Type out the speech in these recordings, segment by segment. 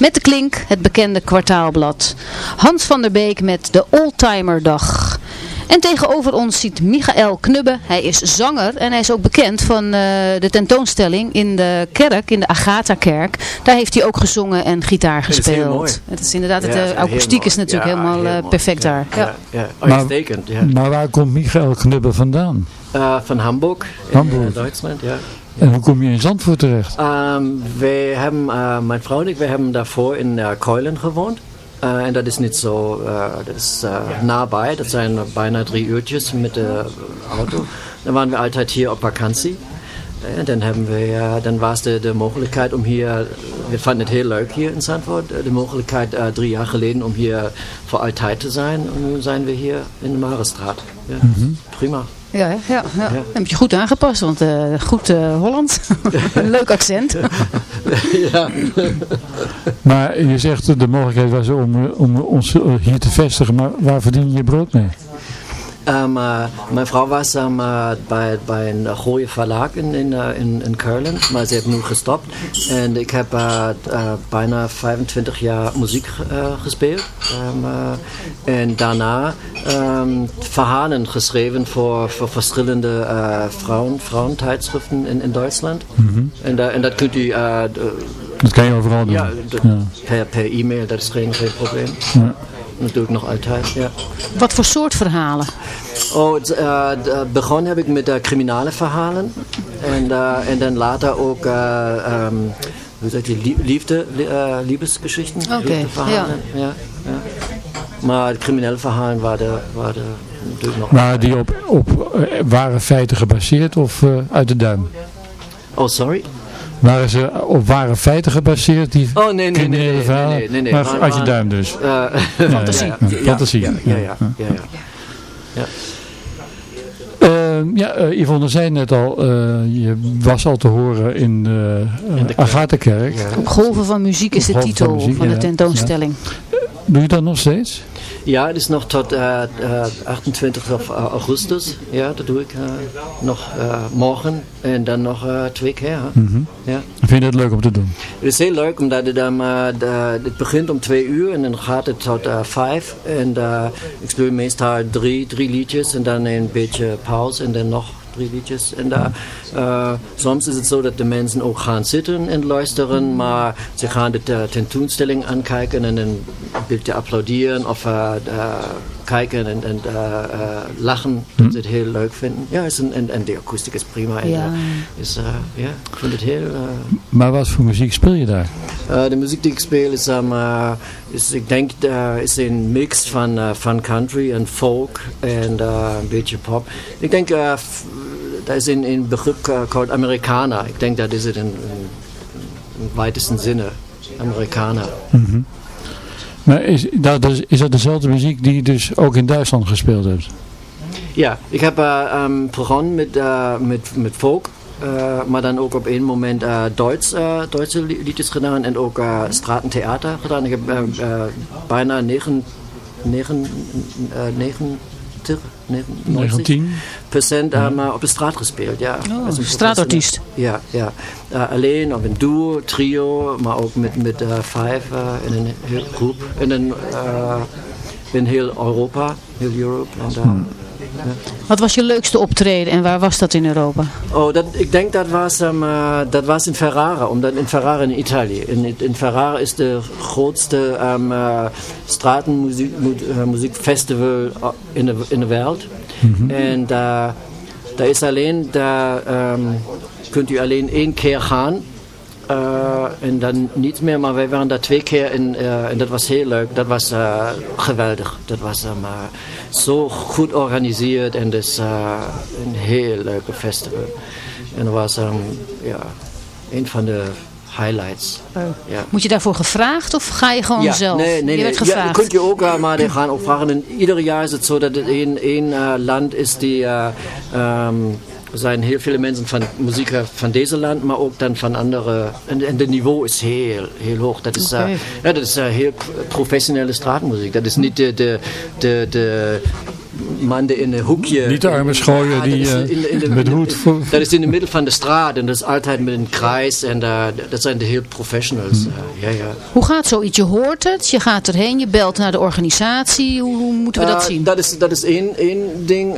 Met de klink, het bekende kwartaalblad. Hans van der Beek met de Oldtimerdag. En tegenover ons ziet Michael Knubbe. Hij is zanger en hij is ook bekend van uh, de tentoonstelling in de kerk, in de Agatha-kerk. Daar heeft hij ook gezongen en gitaar gespeeld. Het is, mooi. Het is inderdaad, ja, de akoestiek is natuurlijk ja, helemaal uh, perfect ja, daar. Ja, ja. uitstekend. Maar, maar waar komt Michael Knubbe vandaan? Uh, van Hamburg, Hamburg. in Duitsland, ja. En hoe kom je in Zandvoort terecht? Um, wij hebben, uh, mijn vrouw en ik, wij hebben daarvoor in uh, Keulen gewoond. Uh, en dat is niet zo, dat is nabij, dat zijn bijna drie uurtjes met de auto. Dan waren we altijd hier op vakantie. En dan, hebben we, dan was de, de mogelijkheid om hier, we vonden het heel leuk hier in Zandvoort, de mogelijkheid drie jaar geleden om hier voor altijd te zijn. En nu zijn we hier in de Marestraat. Ja, mm -hmm. Prima. Ja, ja, ja. ja. Dan heb je goed aangepast, want uh, goed uh, Holland. Een leuk accent. ja. maar je zegt de mogelijkheid was om, om ons hier te vestigen, maar waar verdien je je brood mee? Mijn vrouw was uh, bij, bij een goede verlag in, in, uh, in, in maar ze heeft nu gestopt. En ik heb bijna 25 jaar muziek gespeeld. En daarna verhalen geschreven voor, voor verschillende vrouwen, vrouwentijdschriften in, in Duitsland. En, en dat kunt u... dat kan je overal doen. Ja, ja. per, per e-mail, dat is geen, geen probleem. Ja. Dat doe ik nog altijd, ja. Wat voor soort verhalen? Oh, het, uh, begon heb ik met uh, criminele verhalen. En, uh, en dan later ook, um, hoe zeg je, liefde, liefdesgeschichten. Oké, okay, ja. ja. Ja, Maar de criminele verhalen waren, waren natuurlijk nog... Maar die op, op ware feiten gebaseerd of uit de duim? Oh, sorry? Waren ze op ware feiten gebaseerd, die oh, nee, nee, nee, nee, verhalen? Nee, nee, nee, maar, maar uit je duim dus? Uh, ja, fantasie. Ja, ja, fantasie. Ja, ja, ja. ja, ja, ja. Uh, ja, uh, Yvonne zei net al, je was al te horen in de, in de Agatha-kerk. Op golven van muziek is de titel van, muziek, van de tentoonstelling. Doe je dat nog steeds? Ja, het is nog tot uh, uh, 28 augustus. Ja, dat doe ik uh, nog morgen en dan nog twee keer. Mm -hmm. ja. Vind je het leuk om te doen? Het is heel leuk omdat het, um, het begint om twee uur en dan gaat het tot vijf. En ik speel meestal drie, drie liedjes en dan een beetje pauze en dan nog drie. En daar, uh, soms is het zo dat de mensen ook gaan zitten en luisteren, maar ze gaan de tentoonstelling aankijken en een beetje applauderen of uh, kijken en, en lachen, dat Hm. ze het heel leuk vinden. Ja, is een, en, en de akoestiek is prima. En, Ja. is, ja, ik vind het heel... Maar wat voor muziek speel je daar? Uh, de muziek die ik speel is, um, uh, is ik denk, uh, is een mix van, van country en folk en een beetje pop. Ik denk, dat is een, een begrip called Americana. Ik denk dat is het in, in, in weitesten sinne. Americana. Mm -hmm. Maar is dat, is dat dezelfde muziek die je dus ook in Duitsland gespeeld hebt? Ja, ik heb um, begonnen met, met, met folk. Uh, maar dan ook op een moment uh, Duits, uh, Duitse liedjes gedaan en ook stratentheater gedaan. Ik heb bijna 9, 9, 9, 19 procent ja. op de straat gespeeld. Ja. Oh, straatartiest. Ja, ja. alleen of een duo, trio, maar ook met, met vijf in een groep. In, in heel Europa, heel Europe. En. Wat was je leukste optreden en waar was dat in Europa? Oh, dat, ik denk dat was, um, uh, dat was in Ferrara, omdat in Ferrara in Italië. In, in Ferrara is de grootste um, uh, stratenmuziekfestival in de, in de wereld. Mm -hmm. En daar uh, is alleen, daar um, kunt u alleen één keer gaan. Uh, en dan niet meer, maar wij waren daar twee keer in, uh, en dat was heel leuk. Dat was uh, geweldig. Dat was um, zo goed georganiseerd en dus een heel leuke festival. En dat was um, ja, een van de highlights. Oh. Ja. Moet je daarvoor gevraagd of ga je gewoon ja, zelf? Nee, nee, je werd nee. gevraagd. Ja, kunt je ook, maar die gaan ook vragen. En ieder jaar is het zo dat het een, een land is die... Um, er zijn heel veel mensen van muziek van deze land, maar ook dan van andere. En, en het niveau is heel, heel hoog. Dat is, okay. uh, ja, dat is uh, heel professionele straatmuziek. Dat is niet de, de, de, de man die in een hoekje... Niet de arme schooien Ja, die dat is eh, in de- in de- met hoed... Dat is in het midden van de straat en dat is altijd met een kruis en eh, dat zijn de heel professionals. eh, ja, ja. Hoe gaat zoiets? Je hoort het, je gaat erheen, je belt naar de organisatie. Hoe, hoe moeten we dat zien? Dat is, dat is één, één ding.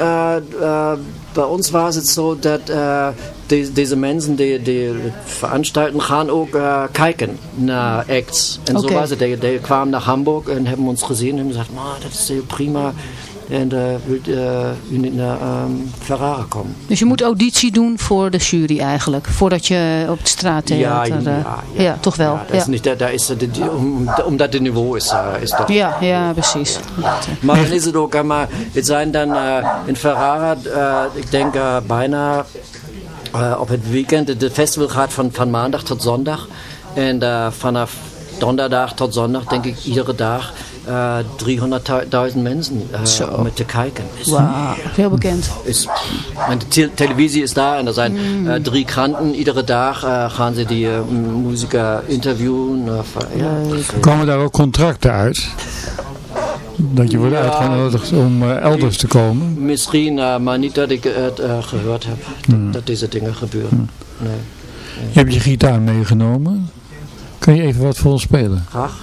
bij ons was het zo dat eh, de- deze mensen die, die het veranstalten gaan ook eh, kijken naar acts. En zo was het. Die, die kwamen naar Hamburg en hebben ons gezien en gezegd, maar dat is heel prima. En wilt eh, naar ehm, Ferrara komen? Dus je moet auditie doen voor de jury eigenlijk. Voordat je op het straattheater... Ja, eh, ja, ja, ja. toch wel. Ja, dat is ja. niet, dat, dat is, omdat het niveau is, eh, is dat. Ja, ja, precies. Maar dan is het ook, eh, maar het zijn dan eh, in Ferrara, eh, ik denk eh, bijna eh, op het weekend, het festival gaat van, van maandag tot zondag. En eh, vanaf donderdag tot zondag, denk ik, iedere dag eh 300.000 mensen eh, om het te kijken. Wauw, heel bekend. is, en de te- televisie is daar en er zijn Mm. eh, drie kranten. Iedere dag eh, gaan ze die eh, muziker interviewen. Of, ja. Komen daar ook contracten uit? Dat je wordt Ja. uitgenodigd om elders te komen? Misschien, maar niet dat ik het eh, gehoord heb. Dat, dat deze dingen gebeuren. Nee. Je hebt je gitaar meegenomen. Kun je even wat voor ons spelen? Graag.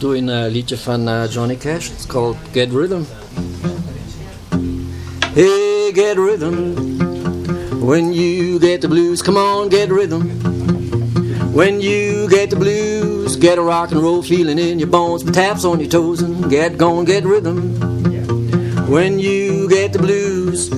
Doe a liedje van eh, Johnny Cash. It's called Get Rhythm. Hey, get rhythm. When you get the blues, come on, get rhythm. When you get the blues, get a rock and roll feeling in your bones, put taps on your toes and get going, get rhythm. When you get the blues,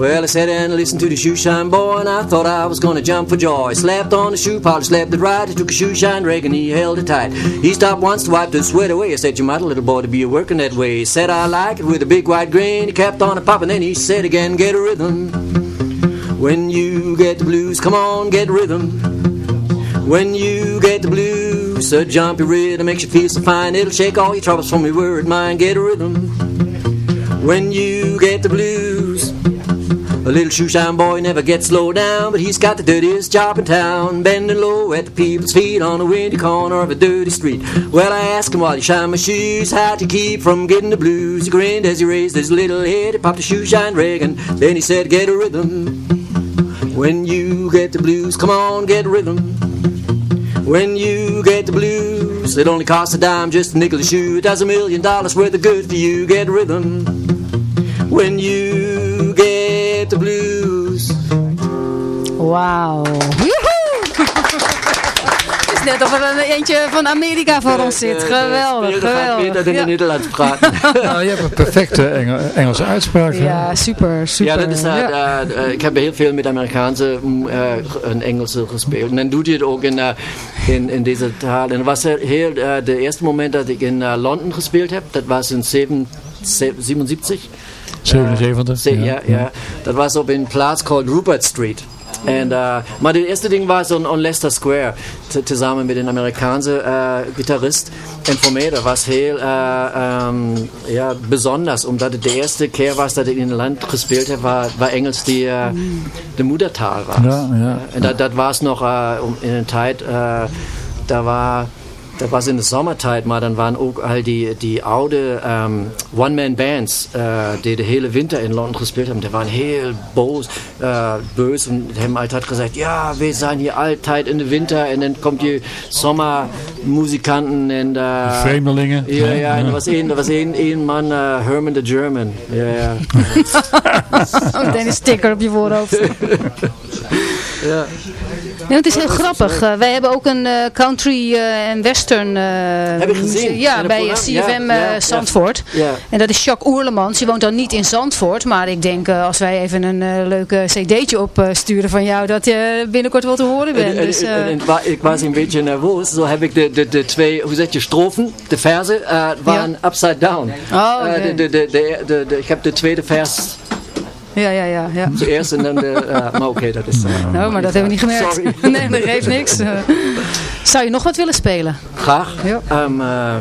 well, I sat and listened to the shoe shine boy, and I thought I was gonna jump for joy. Slapped on the shoe polish, slapped it right. He took a shoe shine rag and he held it tight. He stopped once to wipe the sweat away. I said, You might, a little boy, to be a working that way. He said, I like it with a big white grin. He kept on a popping, then he said again, Get a rhythm. When you get the blues, come on, get rhythm. When you get the blues, a jumpy rhythm makes you feel so fine. It'll shake all your troubles from your worried mind. Get a rhythm. When you get the blues. A little shoe shine boy never gets slowed down, but he's got the dirtiest job in town. Bending low at the people's feet on a windy corner of a dirty street. Well, I asked him while he shined my shoes, how to keep from getting the blues. He grinned as he raised his little head, he popped a shoe shine rag, and then he said, Get a rhythm. When you get the blues, come on, get a rhythm. When you get the blues, it only costs a dime, just a nickel a shoe. It does a million dollars worth of good for you. Get a rhythm. When you the blues. Wauw. Woehoe! Het is net of er een eentje van Amerika voor ons zit. Geweldig, geweldig. dat in het Nederlands praten. Nou, je hebt een perfecte Engel- Engelse uitspraak. Ja, super, super. ja, dat is, uh, Ja. uh, uh, ik heb heel veel met Amerikaanse mm, uh, en Engelse gespeeld. En dan doet je het ook in, uh, in, in deze taal. En dat was heel, uh, de eerste moment dat ik in uh, Londen gespeeld heb. Dat was in 7, 77. 77. Ze- ja, ja. Dat was op een plaats called Rupert Street. En, uh, maar het eerste ding was on, on Leicester Square, samen met een Amerikaanse uh, gitarist. En voor mij dat was heel uh, um, ja, besonders, omdat het de eerste keer was dat ik in een land gespeeld heb waar, waar Engels die, uh, de moedertaal was. Ja, ja. En dat, dat was nog uh, um, in een tijd, uh, da war dat was in de zomertijd, maar dan waren ook al die, die oude um, One-Man-Bands, uh, die de hele winter in Londen gespeeld hebben, die waren heel boos, uh, bös und hebben altijd gezegd, ja, we zijn hier altijd in de winter en dan komt je zomermuzikanten en... Uh, Vreemdelingen. Ja, hè? ja, en er was één, er was één, één man, uh, Herman the German. Ja, ja. Meteen een sticker op je voorhoofd. ja. Nee, het is heel grappig. Uh, wij hebben ook een uh, country uh, en western Heb je gezien? ja, bij? CFM Ja, ja, Zandvoort. Ja. En dat is Jacques Oerlemans. Die woont dan niet in Zandvoort. Maar ik denk als wij even een leuke cd'tje opsturen van jou, dat je binnenkort wel te horen bent. En, dus, en, en, ik was een beetje nerveus. Zo heb ik de, de, de twee, hoe zeg je, strofen, de versen, waren upside down. Oh, okay. de, de, de, de, de, de, ik heb de tweede vers Ja, ja, ja. ja. Zuerst en dan de... Uh, maar oké, okay, dat is... Uh, nou, maar dat hebben we niet gemerkt. Sorry. nee, dat geeft niks. Uh, zou je nog wat willen spelen? Graag. Ja. Um, uh,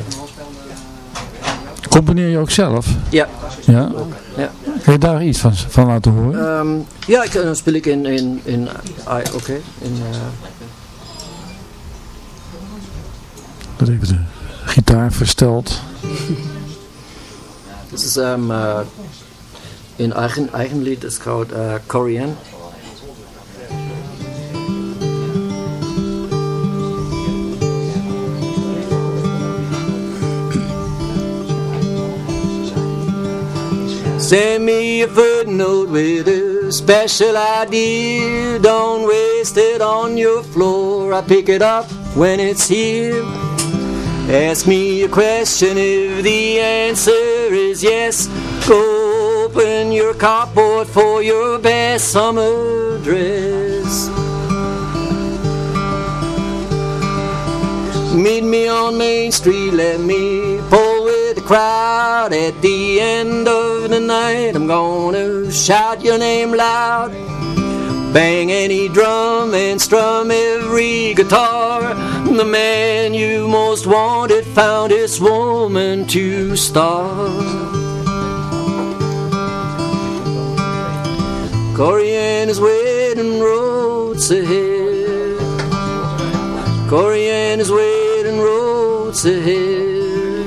Componeer je ook zelf? Ja. Ja? ja. Kun je daar iets van, van laten horen? Um, ja, ik, dan speel ik in... in, in uh, oké. Okay, in... Dat even de gitaar versteld. Das ist um, uh, in eigen, eigen Lied, it's called uh, Korean. Send me a footnote with a special idea. Don't waste it on your floor. I pick it up when it's here. Ask me a question if the answer is yes. Go open your cardboard for your best summer dress. Meet me on Main Street, let me pull with the crowd. At the end of the night, I'm gonna shout your name loud. Bang any drum and strum every guitar. The man you most wanted found his woman to star. Corian's waiting roads ahead. Corian's waiting roads ahead.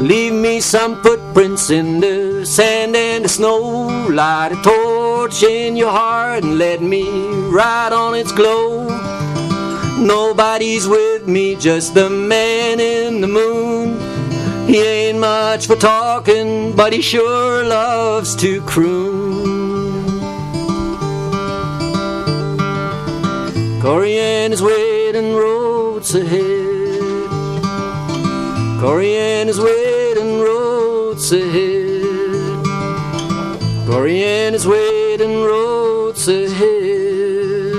Leave me some footprints in the sand and the snow. Light a torch in your heart and let me ride on its glow. Nobody's with me, just the man in the moon. He ain't much for talking, but he sure loves to croon. Corian is waiting roads ahead. Corian is waiting roads ahead. Corian is waiting roads ahead.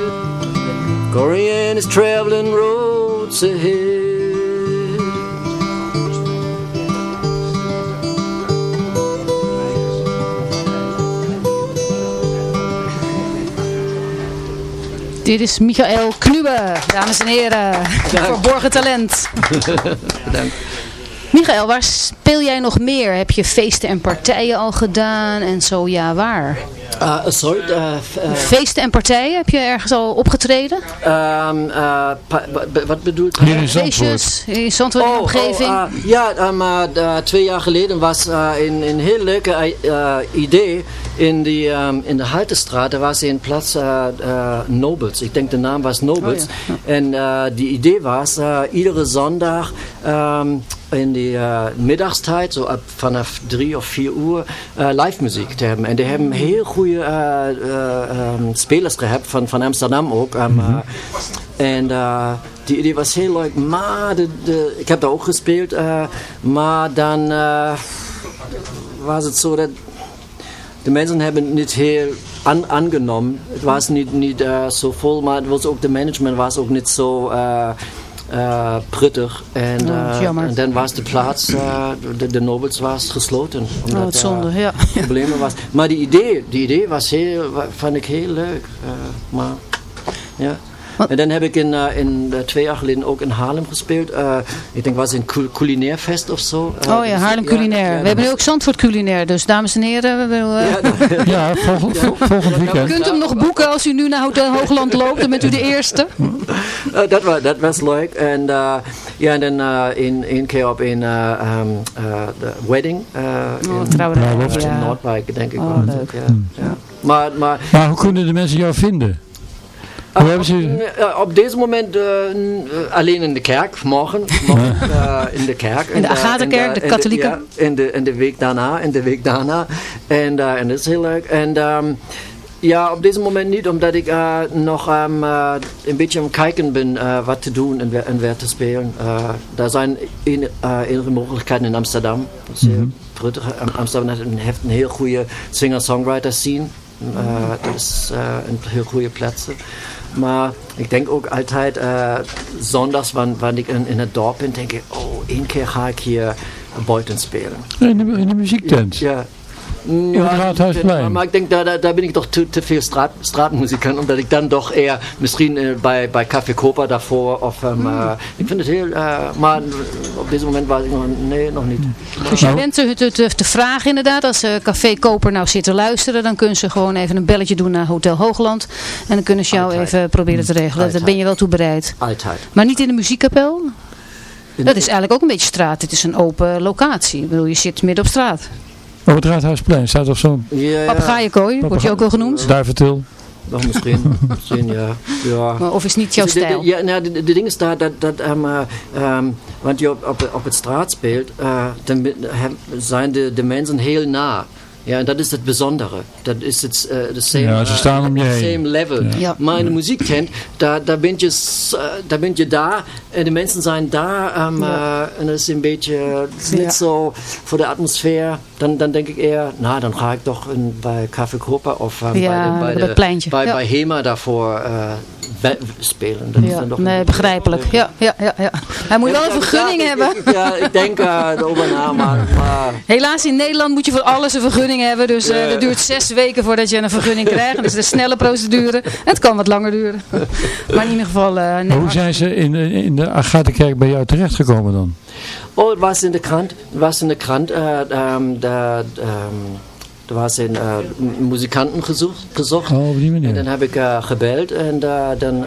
Corian is traveling roads ahead. Dit is Michael Knubbe, dames en heren. Verborgen talent. Bedankt. Michael, waar speel jij nog meer? Heb je feesten en partijen al gedaan? En zo ja, waar? Uh, sorry, uh, uh, Feesten en partijen, heb je ergens al opgetreden? um, uh, ba- wat bedoelt Hier in Zandvoort. Feestjes in Zandvoort Oh, omgeving? oh, uh, ja, um, uh, uh, twee jaar geleden was uh, een, een heel leuke uh, idee in, die, um, in de Haltestraat. Er was een plaats uh, uh, Nobels. Ik denk de naam was Nobels. Oh, En uh, die idee was, uh, iedere zondag um, in die uh, middagstijd, zo ab vanaf drie of vier uur, uh, live muziek te hebben. En die hebben heel goede uh, um, spelers gehad van, van Amsterdam ook. Um, uh, en uh, die idee was heel leuk, maar de, de, ik heb daar ook gespeeld, uh, maar dan uh, was het zo dat de mensen hebben het niet heel an, aangenomen. Het was niet, niet zo vol, maar het was ook de management was ook niet zo uh, uh, prettig. En, uh, en dan was de plaats, uh, de, de Nobels was gesloten. Omdat, Oh, zonde, ja. problemen was. Maar die idee, die idee was heel, vond ik heel leuk. Maar, ja. Wat- En dan heb ik in, uh, in uh, twee jaar geleden ook in Haarlem gespeeld. Uh, ik denk was een cul- culinairfest of zo. Uh, Oh ja, Haarlem culinair. we hebben nu ook Zandvoort culinair, dus dames en heren, we willen, eh, Ja, volgend, vol- volgend u weekend. kunt hem nog boeken als u nu naar Hotel Hoogland loopt, dan bent u de eerste. Uh, dat, was, dat was leuk. En ja, en dan een, een keer op een uh, um, uh, de wedding. Uh, Oh, in, trouwens. In. Noordwijk, denk ik. Oh, leuk. Ja. Maar, maar Maar hoe kunnen de mensen jou vinden? Hoe hebben ze... op deze moment uh, n- uh, alleen in de kerk, morgen. morgen in de kerk. In de En, Agatha-kerk, en, de katholieke? ja, en de, en de week daarna, en de week daarna. En, uh, en dat is heel leuk. En um, ja, op deze moment niet, omdat ik uh, nog um, uh, een beetje aan het kijken ben uh, wat te doen en, waar- en waar te spelen. Uh, er zijn enige mogelijkheden in Amsterdam. Dat is heel prettig. Am- Amsterdam heeft een, heel goede singer-songwriter scene. Uh, dat is uh, een heel goede plaats. Maar ik denk ook altijd, uh, zondags, wanneer ik in, in het dorp ben, denk ik, oh, één keer ga ik hier buiten spelen. In de, in de muziektent. Ja. Het Raadhuisplein. maar, ik denk, daar, daar, daar ben ik toch te, te veel straat, straatmuzikant, omdat ik dan toch eher misschien eh, bij, bij Café Copa daarvoor, of, um, eh, ik vind het heel, eh, maar op deze moment was ik nog, nee, nog niet. Dus je Nou. bent te, te, te, te vragen inderdaad, als uh, Café Koper nou zit te luisteren, dan kunnen ze gewoon even een belletje doen naar Hotel Hoogland. En dan kunnen ze jou Altijd. even proberen te regelen. Daar ben je wel toe bereid. Altijd. Maar niet in de muziekkapel? Dat is eigenlijk ook een beetje straat. Het is een open locatie. Ik bedoel, je zit midden op straat. Op het Raadhuisplein staat op zo'n Ja, ja. Papegaaienkooi, wordt je ook wel genoemd. duiventil. Nog misschien. misschien ja. ja. Maar Of is niet jouw Dus stijl? Ja, nou, de, de ding is daar dat, dat um, uh, um, want je op, op, op het straat speelt, uh, dan hem- zijn de, de mensen heel na. Ja, en dat is het bijzondere. Dat is het uh, the same, Ja, ze staan om je heen. same level. Ja. Ja. Maar in de muziektent, daar, daar, ben je, s- uh, daar ben je daar en de mensen zijn daar. Um, uh, en dat is een beetje, het is niet zo voor de atmosfeer. Dan, dan denk ik eer, nou dan ga ik toch in, bij Café Koper of um, Ja, bij, de, bij, op de, het pleintje. bij, Ja. bij HEMA daarvoor uh, spelen. Dat is Ja, dan toch nee, een- begrijpelijk. Ja, ja, ja, ja. Hij moet wel een vergunning Ja, hebben. ik- Ja, ik denk uh, erover na, maar, maar Helaas in Nederland moet je voor alles een vergunning hebben. Dus eh, Ja. dat duurt zes weken voordat je een vergunning krijgt. Dat is een snelle procedure. Het kan wat langer duren. Maar in ieder geval... eh, nee, Maar hoe zijn ze in, de- in de Agatha-kerk bij jou terechtgekomen dan? Oh, het was in de krant. Het was in de krant. Uh, um, da, um, er was een uh, muzikanten gezocht. gezocht. Oh, op die En dan manier. heb ik uh, gebeld en uh, dan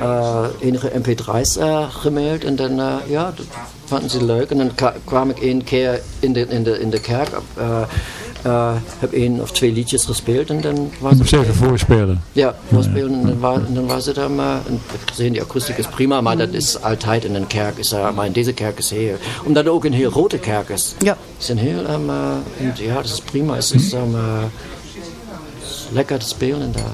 enige mp3's uh, gemaild. En dan, ja, dat vonden ze leuk. En dan kwa- kwam ik één keer in de, in de, in de kerk. Uh, heb één of twee liedjes gespeeld en dan was Ik moest even voorspelen. Ja, voorspelen. En dan, war, dan was het dan maar. En ik heb gezien, die akoestiek is prima, maar dat is altijd in een kerk. Is, uh, maar in deze kerk is heel. Omdat het ook een heel grote kerk is. Ja. Het is een heel. Um, uh, en ja, dat is prima. Het is, um, uh, het lekker te spelen daar.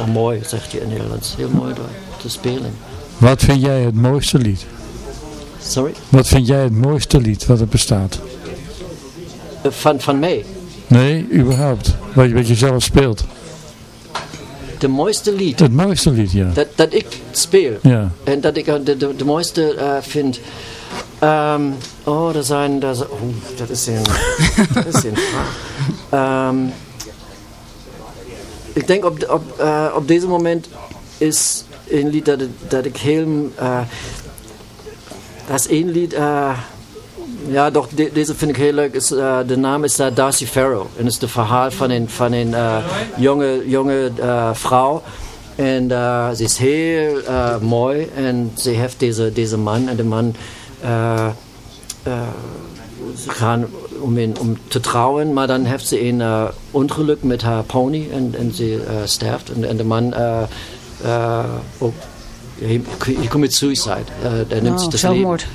Oh, mooi, zegt je in Nederlands. Heel mooi daar te spelen. Wat vind jij het mooiste lied? Sorry? Wat vind jij het mooiste lied wat er bestaat? Van, van mij. Nee, überhaupt. Wat je, wat je zelf speelt. De mooiste lied Het mooiste lied, ja. dat, dat ik speel. Ja. En dat ik uh, de, de, de mooiste uh, vind. Um, oh, dat zijn. Dat, is- oh, dat is een. dat is een. Um, ik denk op, op, uh, op deze moment is een lied dat, dat ik heel. Uh, dat is één lied. Uh, ja, doch, de, deze vind ik heel leuk. Is, uh, de naam is uh, Darcy Farrow. En het is het verhaal van een, van een uh, jonge, jonge uh, vrouw. En uh, ze is heel uh, mooi. En ze heeft deze, deze man. En de man. Uh, uh, ze gaan om, in, om te trouwen. Maar dan heeft ze een uh, ongeluk met haar pony. En, en ze uh, sterft. En, en de man. Uh, uh, ook, he, he commits suicide. Uh, Oh, zelfmoord.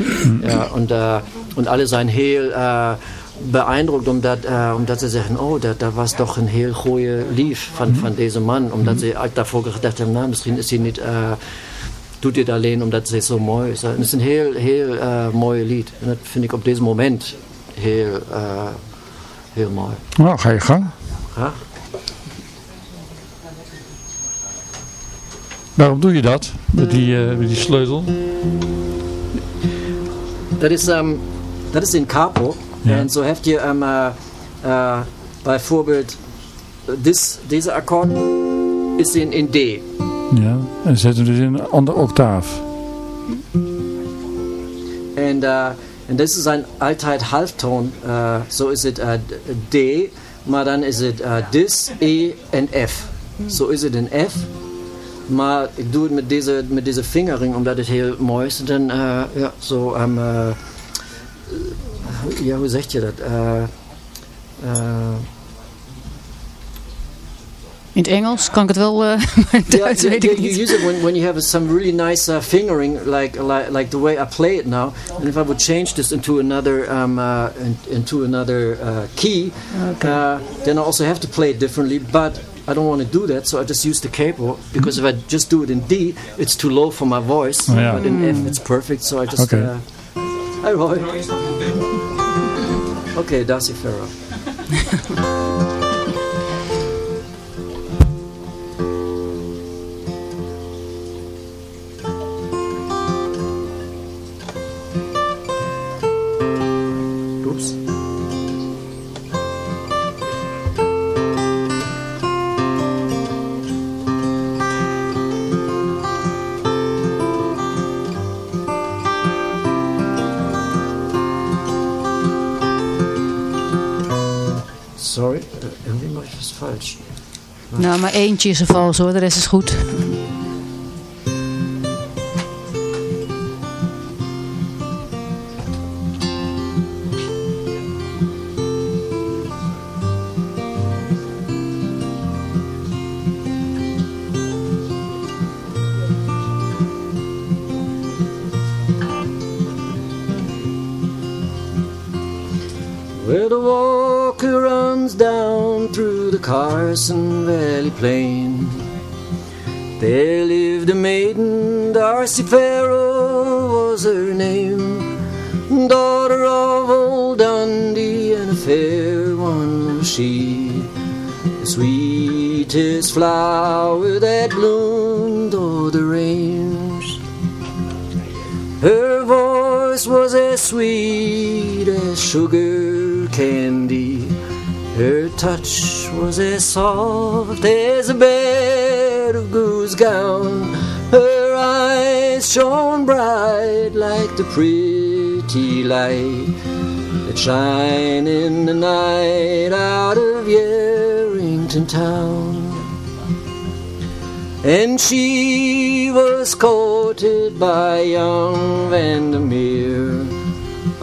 Ja, äh, und alle zijn heel äh, beeindruckt omdat, äh, omdat ze zeggen, oh, dat, dat was toch een heel goede lief van, van deze man. Omdat ze ook daarvoor gedacht hebben, nou, misschien is hij niet, äh, doet dit alleen omdat ze zo mooi is. En het is een heel, heel äh, mooi lied. En dat vind ik op deze moment heel, äh, heel mooi. Nou, ga je gang. Ja? Waarom doe je dat? Met die, met die sleutel? Dat is, um, dat is in capo. Ja. En zo heb je um, uh, uh, bijvoorbeeld dis, deze akkoord is in, in D. Ja. En zet hem dus in een andere octaaf. En, uh, dit is een altijd halftoon. Uh, zo is het uh, D, maar dan is het uh, dis, E en F. Zo is het een F. Maar ik doe het met deze, met deze vingering, omdat het heel mooi is. Dan, ja, zo, um, ja, hoe zeg je dat? Uh, uh, In het Engels kan ik het wel, eh, maar Duits yeah, weet ik yeah, you niet. use it when, when you have some really nice uh, fingering, like, like like the way I play it now. And if I would change this into another um, uh, in, into another uh, key, uh, then I also have to play it differently. But I don't want to do that, so I just use the capo because if I just do it in D, it's too low for my voice. Oh, yeah. But in F, it's perfect. So I just. Okay. Uh, hi Roy. Okay, Darcy Farrow. Nou, maar eentje is er vals hoor, de rest is goed. Carson Valley plain. There lived a maiden, Darcy Farrell was her name, daughter of old Dundee, and a fair one was she, the sweetest flower that bloomed o'er the range. Her voice was as sweet as sugar candy. Her touch was as soft as a bed of goose gown. Her eyes shone bright like the pretty light that shine in the night out of Yarrington town. And she was courted by young Vandermeer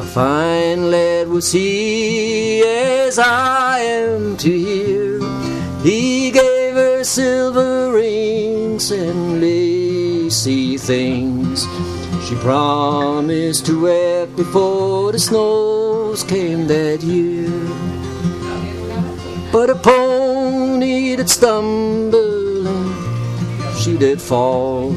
fine lad was he, as I am to hear. He gave her silver rings and lacy things. She promised to wear before the snows came that year. But a pony did stumble and she did fall.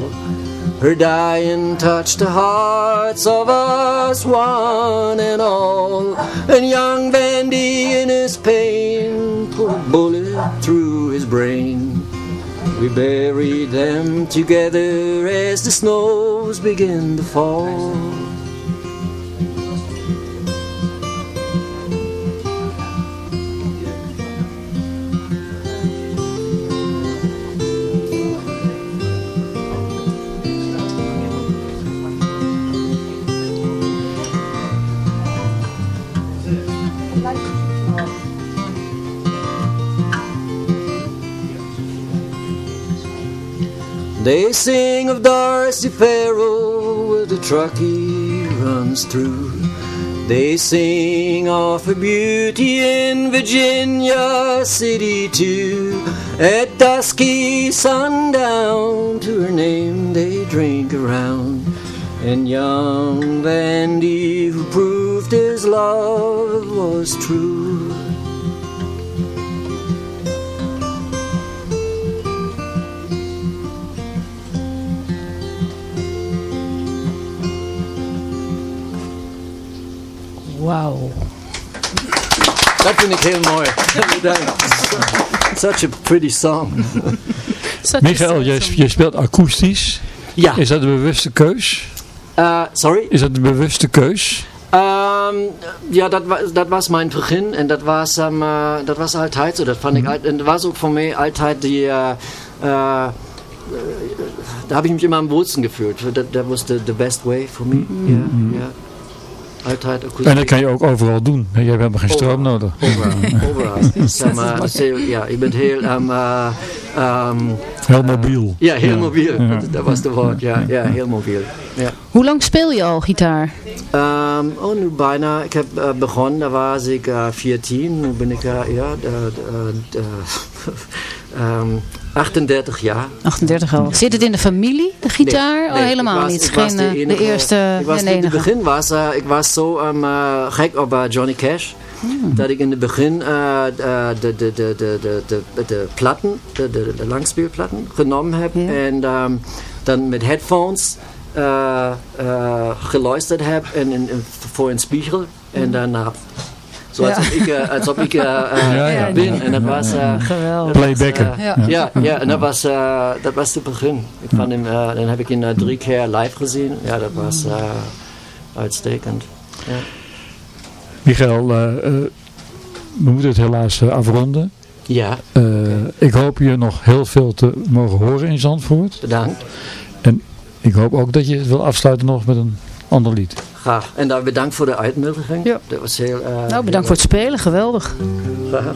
Her dying touched the hearts of us one and all. And young Vandy in his pain put a bullet through his brain. We buried them together as the snows began to fall. They sing of Darcy Farrell where the Truckee runs through. They sing of her beauty in Virginia City too. At dusky sundown to her name they drink around. And young Vandy who proved his love was true. Dat vind ik heel mooi. Bedankt. Such a pretty song. Michael, jij, jij speelt akoestisch. Ja. Is dat een bewuste keus? Uh, sorry? Is dat een bewuste keus? Um, ja, dat, wa dat was mijn begin en dat was, um, uh, dat was altijd zo. Dat vond ik, en dat was ook voor mij altijd die... Uh, uh, da habe ich mich immer am wohlsten gefühlt. That, that was the, the best way for me. Mm-hmm. Yeah, yeah. En dat kan je ook overal doen. Je hebt helemaal geen stroom nodig. Overal. overal. maar, ja, je bent heel... Um, uh, um, heel mobiel. Ja, heel mobiel. Ja. Dat, dat, was het woord. Ja, ja heel mobiel. Ja. Hoe lang speel je al gitaar? Um, oh, nu bijna. Ik heb uh, begonnen, daar was ik uh, 14. Nu ben ik, uh, ja, um, 38 jaar. 38 al. Zit het in de familie, de gitaar? Nee, nee, oh, helemaal was, niet. Geen de, enige, de, eerste ik was, en enige. In het begin was uh, ik was zo um, uh, gek op uh, Johnny Cash. Hmm. Dat ik in het begin de, de, de, de, de, de, de platten, de, de, de langspeelplatten genomen heb. Ja. En um, dan met headphones geluisterd heb en, en, en, voor een spiegel. En daarna Zo ja. alsof ik, uh, alsof ik uh, uh, ja, ja, ben. En dat was... Geweldig. Playbacken. ja. Ja, en dat was, dat was het begin. Ik vond hem, dan heb ik hem drie keer live gezien. Ja, dat was uitstekend. Ja. Michael, we moeten het helaas afronden. Ja. Okay. Ik hoop je nog heel veel te mogen horen in Zandvoort. Bedankt. En ik hoop ook dat je het wil afsluiten nog met een ander lied. Graag. En daar bedankt voor de uitnodiging. Ja. Dat was heel... Uh, nou, bedankt heel voor het spelen. Geweldig. Graag.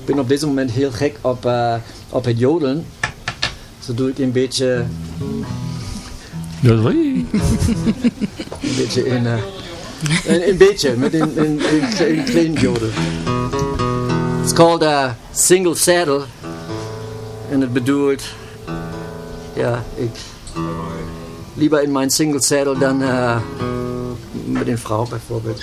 Ik ben op dit moment heel gek op, uh, op het jodelen. Zo doe ik een beetje... Jodelen? een beetje in... Uh, een, een beetje, met een, een, een, een klein jodel. Called a single saddle. En het bedoelt ja, ik liever in mijn single saddle dan uh, met een vrouw bijvoorbeeld.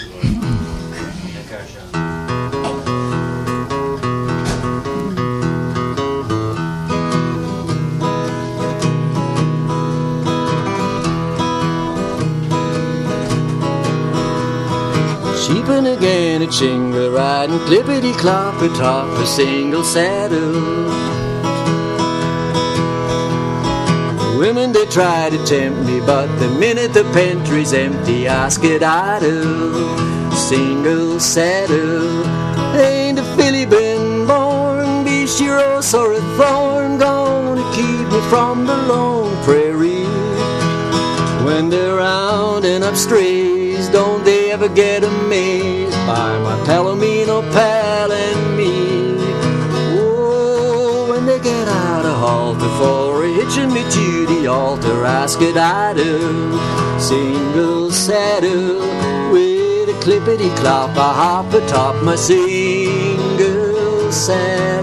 Sheeping again a chingle riding clippity clop atop a single saddle. Women they try to tempt me, but the minute the pantry's empty, I idle. Single saddle, ain't a filly been born, be she rose or a thorn, gonna keep me from the lone prairie. When they're rounding up strays, they ever get amazed by my palomino pal and me? Oh, when they get out of halter before hitching me to the altar, ask it I do. Single saddle with a clippity clop, I hop atop my single saddle.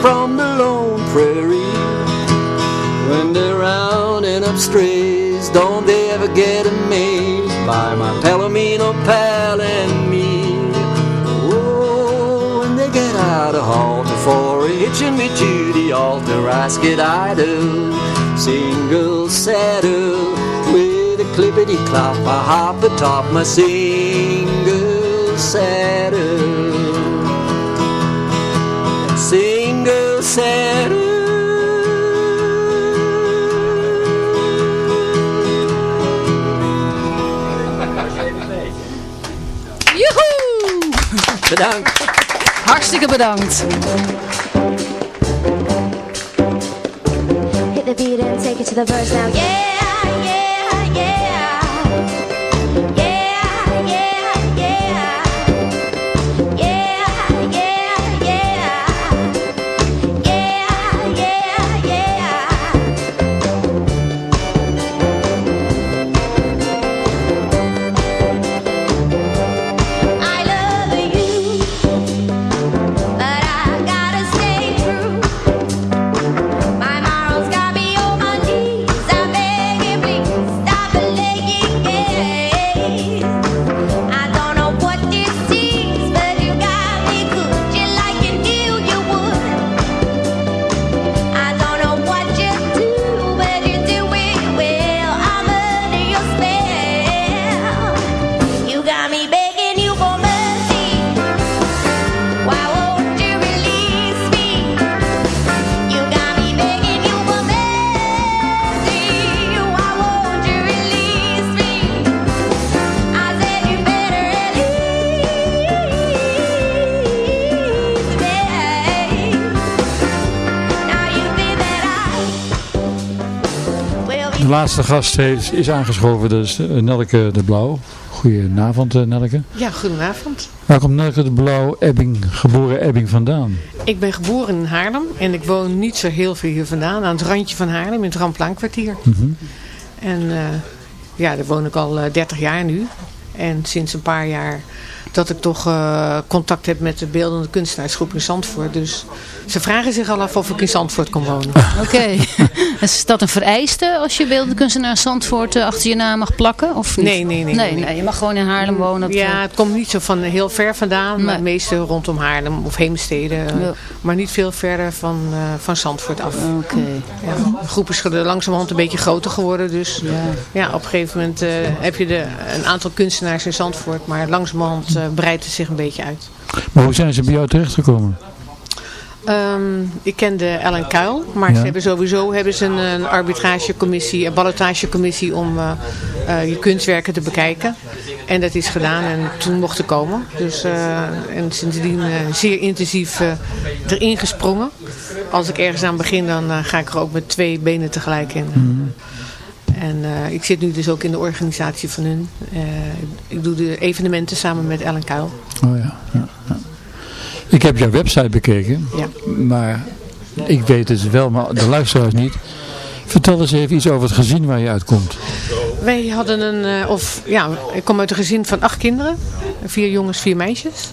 From the lone prairie. When they're rounding up strays, don't they ever get amazed by my palomino pal and me? Oh, when they get out of halter for hitching me to the altar, I do. Single saddle with a clippity clop, I hop atop my single saddle. Saddle. Joehoe! Bedankt. Hartstikke bedankt. Hit the beat and take it to the verse now. Yeah, laatste gast heeft, is aangeschoven, dat is eh, Nelke de Blauw. Goedenavond eh, Nelke. Ja, goedenavond. Waar komt Nelke de Blauw, Ebbing, geboren Ebbing vandaan? Ik ben geboren in Haarlem en ik woon niet zo heel veel hier vandaan, aan het randje van Haarlem, in het Ramplaankwartier. Mhm. En eh, ja, daar woon ik al eh, 30 jaar nu. En sinds een paar jaar dat ik toch eh, contact heb met de beeldende kunstenaarsgroep in Zandvoort. Dus ze vragen zich al af of ik in Zandvoort kan wonen. Oké. is dat een vereiste als je beeldende kunstenaar Zandvoort eh, achter je naam mag plakken? Of niet? Nee, nee, nee, Nee, nee. nee, je mag gewoon in Haarlem wonen. Ja, eh, het komt niet zo van heel ver vandaan, maar Nee. het meeste rondom Haarlem of Heemstede. Ja. Maar niet veel verder van, van Zandvoort af. Oké. Ja, de groep is langzamerhand een beetje groter geworden. Dus ja, op een gegeven moment heb je de, een aantal kunstenaars in Zandvoort. Maar langzamerhand breidt het zich een beetje uit. Maar hoe zijn ze bij jou terechtgekomen? Ehm, ik kende Ellen Kuil, maar Ja. ze hebben sowieso hebben ze een, een arbitragecommissie, een ballotagecommissie om eh, eh, je kunstwerken te bekijken. En dat is gedaan en toen mocht ik komen. Dus, eh, en sindsdien eh, zeer intensief eh, erin gesprongen. Als ik ergens aan begin, dan eh, ga ik er ook met twee benen tegelijk in. En eh, ik zit nu dus ook in de organisatie van hun. Eh, ik doe de evenementen samen met Ellen Kuil. Oh ja, ja, ja. Ik heb jouw website bekeken, Ja. maar ik weet het wel, maar de luisteraars niet. Vertel eens even iets over het gezin waar je uitkomt. Wij hadden een, eh, of ja, ik kom uit een gezin van acht kinderen. Vier jongens, vier meisjes.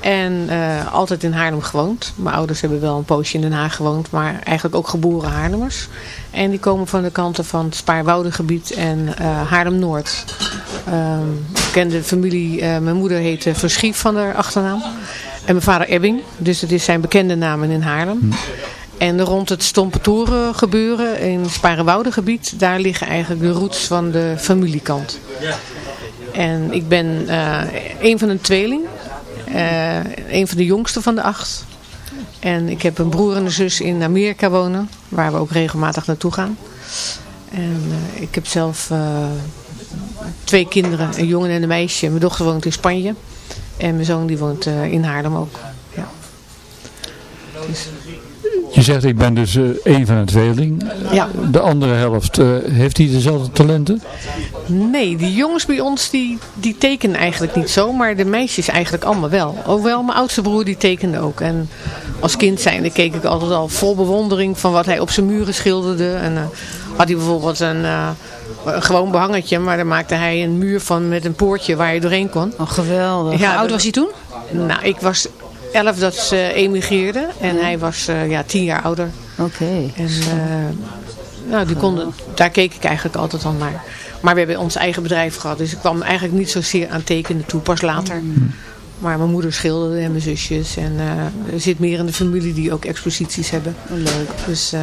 En eh, altijd in Haarlem gewoond. Mijn ouders hebben wel een poosje in Den Haag gewoond, maar eigenlijk ook geboren Haarlemers. En die komen van de kanten van het Spaarwoudengebied en eh, Haarlem-Noord. Ehm, ik ken de familie, eh, mijn moeder heette Verschief van haar achternaam. En mijn vader Ebbing, dus het is zijn bekende namen in Haarlem. En rond het Stompetoren gebeuren in het Sparenwoudengebied, daar liggen eigenlijk de roots van de familiekant. En ik ben een van een tweeling, een van de jongste van de acht. En ik heb een broer en een zus in Amerika wonen, waar we ook regelmatig naartoe gaan. En eh, ik heb zelf eh, twee kinderen, een jongen en een meisje. Mijn dochter woont in Spanje. En mijn zoon die woont eh, in Haarlem ook. Ja. Dus, Je zegt ik ben dus eh één van een tweeling. ja. De andere helft, eh, heeft hij dezelfde talenten? Nee, die jongens bij ons die, die tekenen eigenlijk niet zo, maar de meisjes eigenlijk allemaal wel. Hoewel mijn oudste broer die tekende ook. En als kind zijnde keek ik altijd al vol bewondering van wat hij op zijn muren schilderde. En eh, had hij bijvoorbeeld een, eh, een gewoon behangetje, maar daar maakte hij een muur van met een poortje waar je doorheen kon. Oh, geweldig. Ja, Hoe oud was hij toen? Nou, ik was elf dat ze emigreerden en hij was eh, ja, tien jaar ouder. Oké. En eh, nou, die konden, daar keek ik eigenlijk altijd al naar. Maar we hebben ons eigen bedrijf gehad. Dus ik kwam eigenlijk niet zozeer aan tekenen toe. Pas later. Maar mijn moeder schilderde en mijn zusjes. En eh, er zit meer in de familie die ook exposities hebben. Leuk. Dus eh,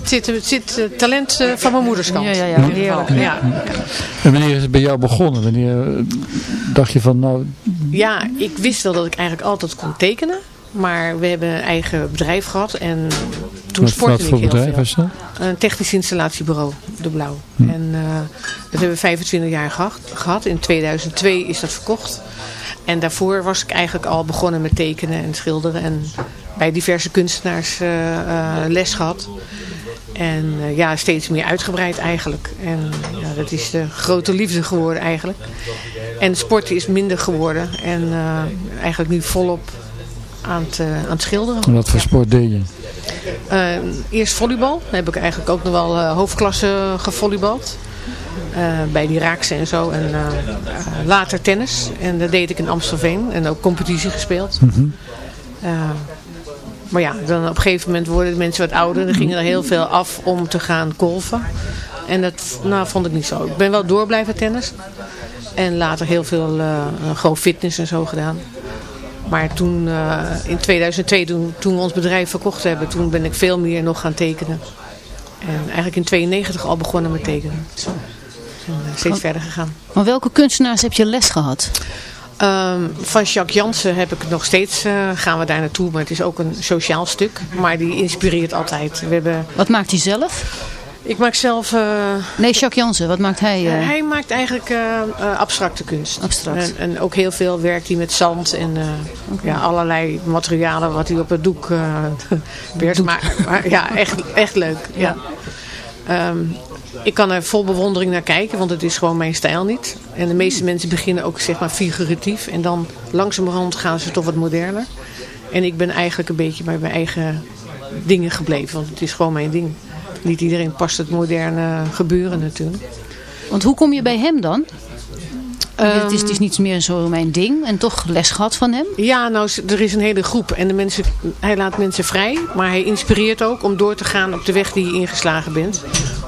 het zit, het zit talent eh, van mijn moeders kant. Ja, ja, ja, heerlijk. Ja. En wanneer is het bij jou begonnen? Wanneer dacht je van nou, ja, ik wist wel dat ik eigenlijk altijd kon tekenen. Maar we hebben een eigen bedrijf gehad. En toen wat, sportte wat voor ik heel bedrijf was dat? Een technisch installatiebureau, De Blauw. En eh, dat hebben we 25 jaar gehad, gehad. In 2002 is dat verkocht. En daarvoor was ik eigenlijk al begonnen met tekenen en schilderen. En bij diverse kunstenaars eh, eh, les gehad. En eh, ja, steeds meer uitgebreid eigenlijk. En ja, dat is de grote liefde geworden eigenlijk. En sporten is minder geworden. En eh, eigenlijk nu volop aan het, eh, aan het schilderen. En wat voor sport deed je? Eerst volleybal. Dan heb ik eigenlijk ook nog wel hoofdklasse gevolleybald. Bij die Raakse en zo. En later tennis. En dat deed ik in Amstelveen. En ook competitie gespeeld. Eh, maar ja, dan op een gegeven moment worden de mensen wat ouder. Dan gingen er heel veel af om te gaan golfen. En dat nou, vond ik niet zo. Ik ben wel door blijven tennis. En later heel veel eh, gewoon fitness en zo gedaan. Maar toen, eh, in 2002, toen, toen we ons bedrijf verkocht hebben, toen ben ik veel meer nog gaan tekenen. En eigenlijk in 92 al begonnen met tekenen. En eh, steeds verder gegaan. Van welke kunstenaars heb je les gehad? Ehm, van Jacques Jansen heb ik nog steeds, eh, gaan we daar naartoe. Maar het is ook een sociaal stuk. Maar die inspireert altijd. We hebben, Wat maakt hij zelf? ik maak zelf... eh, Nee, Jacques Jansen. Wat maakt hij? eh? Hij maakt eigenlijk abstracte kunst. Abstract. En, en ook heel veel werkt hij met zand en ja, allerlei materialen wat hij op het doek perst. Maar, maar ja, echt, echt leuk. Ja. Ehm, ik kan er vol bewondering naar kijken, want het is gewoon mijn stijl niet. En de meeste mensen beginnen ook zeg maar figuratief. En dan langzamerhand gaan ze toch wat moderner. En ik ben eigenlijk een beetje bij mijn eigen dingen gebleven. Want het is gewoon mijn ding. Niet iedereen past het moderne gebeuren natuurlijk. Want hoe kom je bij hem dan? Het, is, het is Ehm, niet meer zo mijn ding. En toch les gehad van hem? Ja, nou, er is een hele groep. En de mensen, hij laat mensen vrij. Maar hij inspireert ook om door te gaan op de weg die je ingeslagen bent.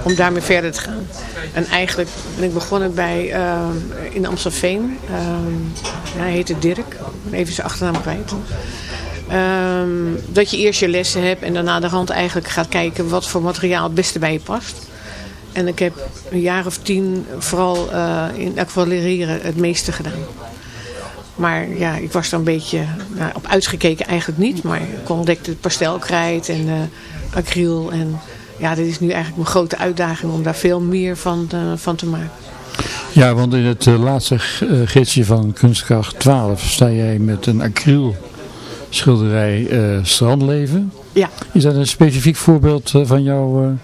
Om daarmee verder te gaan. En eigenlijk ben ik begonnen bij, ehm, in Amstelveen. Ja, hij heette Dirk. Even zijn achternaam kwijt. Ehm, dat je eerst je lessen hebt en daarna de hand eigenlijk gaat kijken wat voor materiaal het beste bij je past. En ik heb een jaar of tien vooral eh, in aquarelleren het meeste gedaan. Maar ja, ik was er een beetje nou, op uitgekeken eigenlijk niet. Maar ik ontdekte het pastelkrijt en eh, acryl. En ja, dit is nu eigenlijk mijn grote uitdaging om daar veel meer van, eh, van te maken. Ja, want in het laatste gidsje van Kunstkracht 12 sta jij met een acryl schilderij Strandleven. Ja, Is dat een specifiek voorbeeld van jouw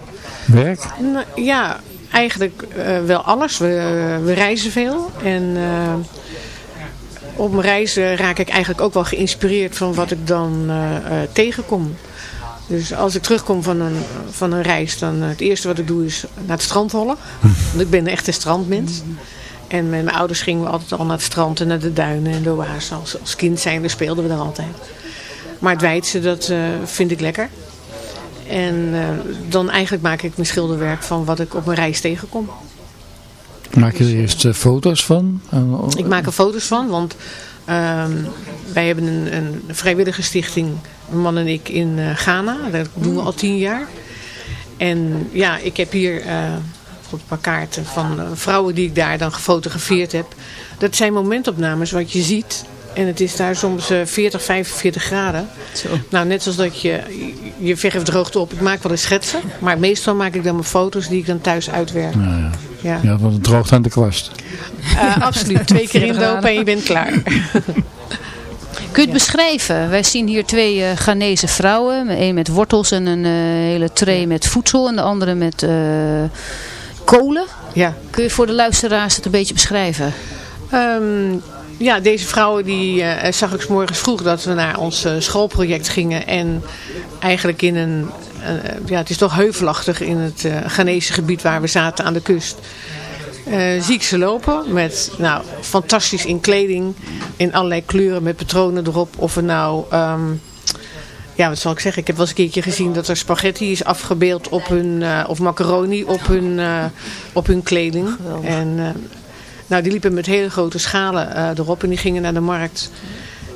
werk? Nou, ja, eigenlijk eh, wel alles. We, we reizen veel. En eh, op mijn reizen raak ik eigenlijk ook wel geïnspireerd van wat ik dan eh, eh, tegenkom. Dus als ik terugkom van een, van een reis, dan eh, het eerste wat ik doe is naar het strand hollen. Want ik ben echt een strandmens. En met mijn ouders gingen we altijd al naar het strand en naar de duinen en de oase. Als, als kind zijnde speelden we daar altijd. Maar het Weidse, dat eh, vind ik lekker. En eh, dan eigenlijk maak ik mijn schilderwerk van wat ik op mijn reis tegenkom. Maak je er eerst eh, foto's van? En- Ik maak er foto's van, want ehm, wij hebben een, een vrijwillige stichting, mijn man en ik, in eh, Ghana. Dat doen we al tien jaar. En ja, ik heb hier eh, een paar kaarten van eh, vrouwen die ik daar dan gefotografeerd heb. Dat zijn momentopnames wat je ziet. En het is daar soms eh, 40, 45 graden. Zo. Nou, net zoals dat je je verf droogt op. Ik maak wel eens schetsen. Maar meestal maak ik dan mijn foto's die ik dan thuis uitwerk. Ja, ja. Ja. ja, want het droogt aan de kwast. Eh, absoluut. Twee keer indopen en je bent klaar. Kun je het beschrijven? Wij zien hier twee eh Ghanese vrouwen. Een met wortels en een eh, hele tray met voedsel. En de andere met eh, kolen. Ja. Kun je voor de luisteraars het een beetje beschrijven? Ehm, ja, deze vrouwen die eh, zag ik 's morgens vroeg dat we naar ons eh, schoolproject gingen. En eigenlijk in een, eh, ja het is toch heuvelachtig in het Ghanese gebied waar we zaten aan de kust. Zie ik ze lopen met, nou, fantastisch in kleding, in allerlei kleuren met patronen erop. Of er nou, ehm, ja wat zal ik zeggen, ik heb wel eens een keertje gezien dat er spaghetti is afgebeeld op hun, of macaroni op hun, op hun kleding. En nou, die liepen met hele grote schalen eh, erop en die gingen naar de markt.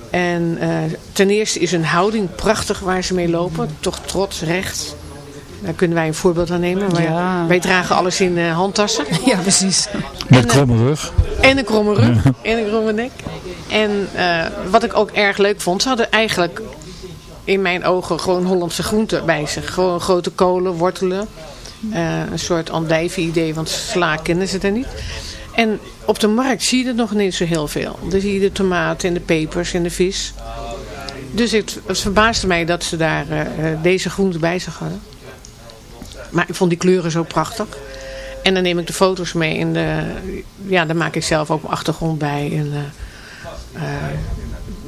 En eh, ten eerste is hun houding prachtig waar ze mee lopen. Toch trots, recht. Daar kunnen wij een voorbeeld aan nemen. Wij, Ja. wij dragen alles in eh, handtassen. Ja, precies. Met kromme rug. En een kromme rug. En een kromme nek. En eh, wat ik ook erg leuk vond. Ze hadden eigenlijk in mijn ogen gewoon Hollandse groenten bij zich. Gewoon grote kolen, wortelen. eh, een soort andijvie idee. Want sla kennen ze er niet. En op de markt zie je er nog niet zo heel veel. Dan zie je de tomaten en de pepers en de vis. Dus het, het verbaasde mij dat ze daar eh, eh, deze groenten bij zich hadden. Maar ik vond die kleuren zo prachtig. En dan neem ik de foto's mee. En de, ja, daar maak ik zelf ook mijn achtergrond bij. En, eh, eh,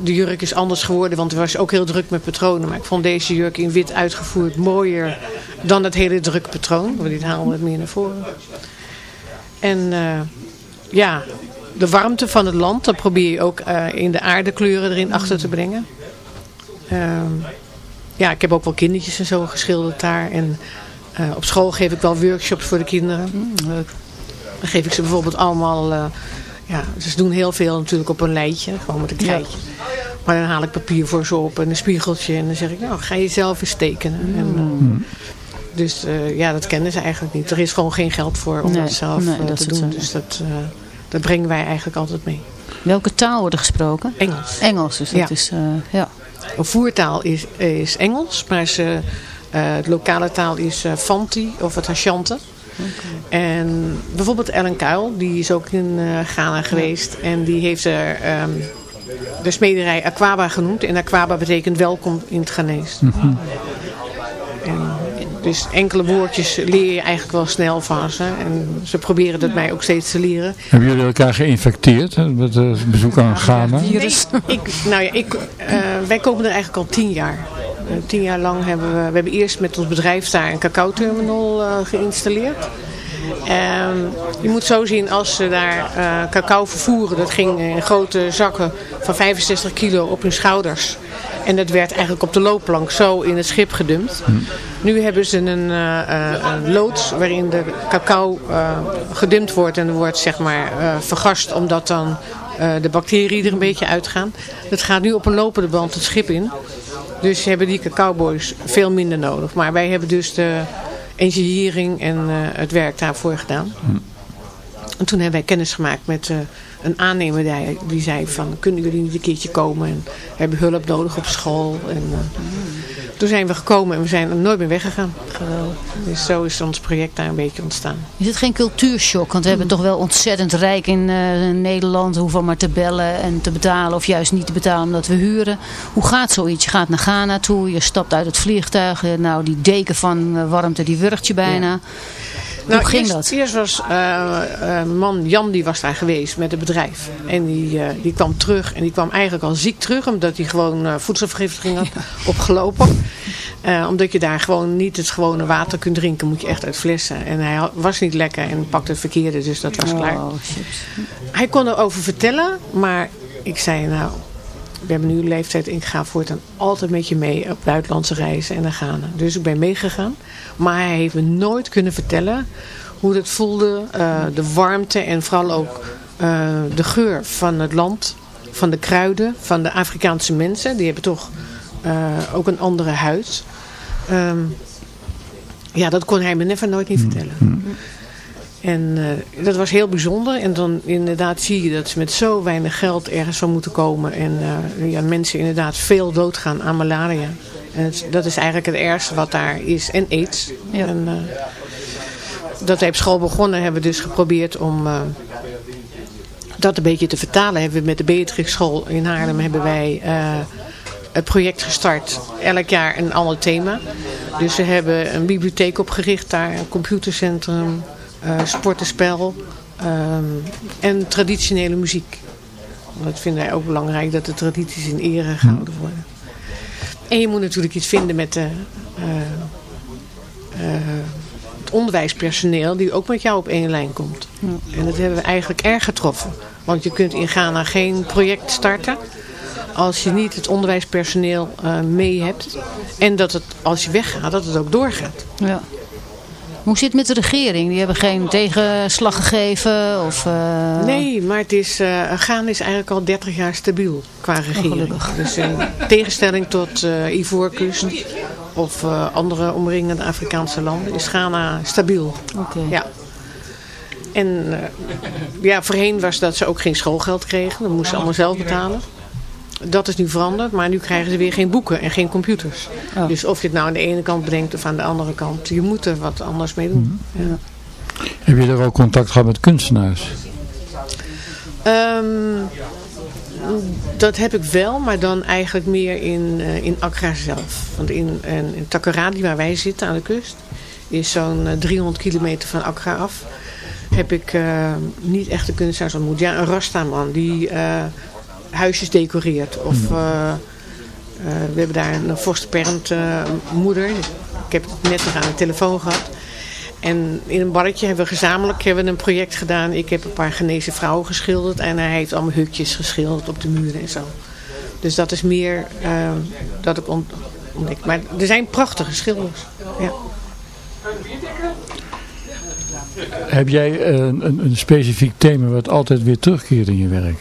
de jurk is anders geworden. Want er was ook heel druk met patronen. Maar ik vond deze jurk in wit uitgevoerd mooier dan het hele druk patroon. Want dit haalde het meer naar voren. En eh, ja, de warmte van het land. Dat probeer je ook eh, in de aardekleuren erin achter te brengen. Ehm, ja, ik heb ook wel kindertjes en zo geschilderd daar. En eh, op school geef ik wel workshops voor de kinderen. leuk. Dan geef ik ze bijvoorbeeld allemaal... eh, ja, ze doen heel veel natuurlijk op een lijntje. Gewoon met een krijtje. Maar dan haal ik papier voor ze op en een spiegeltje. En dan zeg ik, nou, ga je zelf eens tekenen. En, eh, dus eh, ja, dat kennen ze eigenlijk niet. Er is gewoon geen geld voor om Nee, dat zelf nee, eh, dat te doen. Dus dat, eh, dat brengen wij eigenlijk altijd mee. Welke taal wordt er gesproken? Engels. Engels, dus dat Ja. is... eh, ja. Een voertaal is, is Engels, maar ze, eh, de lokale taal is eh, Fanti of het Ashanti. En bijvoorbeeld Ellen Kuil, die is ook in eh, Ghana geweest. En die heeft er ehm, de smederij Aquaba genoemd. En Aquaba betekent welkom in het Ghanese. En dus enkele woordjes leer je eigenlijk wel snel van ze. En ze proberen dat mij ook steeds te leren. Hebben jullie elkaar geïnfecteerd hè, met het bezoek aan Ghana? Nee, ik, nou ja, ik, eh, wij komen er eigenlijk al tien jaar. Eh, tien jaar lang hebben we, we hebben eerst met ons bedrijf daar een cacao-terminal eh, geïnstalleerd. En je moet zo zien, als ze daar eh, cacao vervoeren, dat ging in grote zakken van 65 kilo op hun schouders. En dat werd eigenlijk op de loopplank zo in het schip gedumpt. Nu hebben ze een, eh, eh, een loods waarin de cacao eh, gedumpt wordt en wordt zeg maar vergast omdat dan de bacteriën er een beetje uitgaan. Dat gaat nu op een lopende band het schip in. Dus hebben die cacaoboys veel minder nodig. Maar wij hebben dus de engineering en het werk daarvoor gedaan. En toen hebben wij kennis gemaakt met een aannemer die, die zei van kunnen jullie niet een keertje komen en hebben hulp nodig op school. En, eh, toen zijn we gekomen en we zijn er nooit meer weggegaan. Dus zo is ons project daar een beetje ontstaan. Is het geen cultuurshock? Want we hebben toch wel ontzettend rijk in eh, Nederland. Hoeven maar te bellen en te betalen of juist niet te betalen omdat we huren. Hoe gaat zoiets? Je gaat naar Ghana toe, je stapt uit het vliegtuig. eh, Nou, die deken van warmte die wurgt je bijna. Hoe ging eerst, dat? Eerst was eh, eh, man Jan, die was daar geweest met het bedrijf. En die, eh, die kwam terug. En die kwam eigenlijk al ziek terug. Omdat hij gewoon voedselvergiftiging had opgelopen. Omdat je daar gewoon niet het gewone water kunt drinken. Moet je echt uit flessen. En hij was niet lekker en pakte het verkeerde. Dus dat was klaar. Oh, shit. Hij kon erover vertellen. Maar ik zei nou... We hebben nu een leeftijd ik ga voortaan altijd met je mee op buitenlandse reizen en naar Ghana. Dus ik ben meegegaan. Maar hij heeft me nooit kunnen vertellen hoe het voelde. eh, de warmte en vooral ook eh, de geur van het land. Van de kruiden, van de Afrikaanse mensen. Die hebben toch eh, ook een andere huid. Ehm, ja, dat kon hij me never nooit niet vertellen. En eh, dat was heel bijzonder. En dan inderdaad zie je dat ze met zo weinig geld ergens van moeten komen. En ja, mensen inderdaad veel doodgaan aan malaria. En dat is eigenlijk het ergste wat daar is. En aids. Ja. En, eh, dat op school begonnen hebben we dus geprobeerd om eh, dat een beetje te vertalen. Hebben we met de Beatrix School in Haarlem hebben wij... eh, het project gestart. Elk jaar een ander thema. Dus we hebben een bibliotheek opgericht daar, een computercentrum, eh sportenspel ehm, en traditionele muziek. Dat vinden wij ook belangrijk, dat de tradities in ere gehouden worden. En je moet natuurlijk iets vinden met de, eh, eh, het onderwijspersoneel die ook met jou op één lijn komt. En dat hebben we eigenlijk erg getroffen. Want je kunt in Ghana geen project starten als je niet het onderwijspersoneel eh, mee hebt. En dat het, als je weggaat, dat het ook doorgaat. Ja. Hoe zit het met de regering? Die hebben geen tegenslag gegeven? Of, eh, Nee, maar het is, eh Ghana is eigenlijk al 30 jaar stabiel qua regering. gelukkig. Dus in tegenstelling tot eh Ivoorkust of andere omringende Afrikaanse landen is Ghana stabiel. Oké. Ja. En ja, voorheen was dat ze ook geen schoolgeld kregen. Dat moesten ze allemaal zelf betalen. Dat is nu veranderd, maar nu krijgen ze weer geen boeken en geen computers. Oh. Dus of je het nou aan de ene kant bedenkt of aan de andere kant, je moet er wat anders mee doen. Ja. Heb je er ook contact gehad met kunstenaars? Ehm, dat heb ik wel, maar dan eigenlijk meer in, eh, in Accra zelf. Want in, in, in Takoradi, waar wij zitten aan de kust, is zo'n eh, 300 kilometer van Accra af. Heb ik eh, niet echt de kunstenaars ontmoet. Ja, een Rastaman die eh, huisjes decoreert. Of eh, eh, we hebben daar een vorstenpermt eh, moeder. Ik heb het net nog aan de telefoon gehad. En in een barretje hebben we gezamenlijk hebben we een project gedaan. Ik heb een paar genezen vrouwen geschilderd. En hij heeft allemaal hutjes geschilderd op de muren en zo. Dus dat is meer dat ik ont- ontdek. Maar er zijn prachtige schilders. Ja. Heb jij een, een, een specifiek thema wat altijd weer terugkeert in je werk?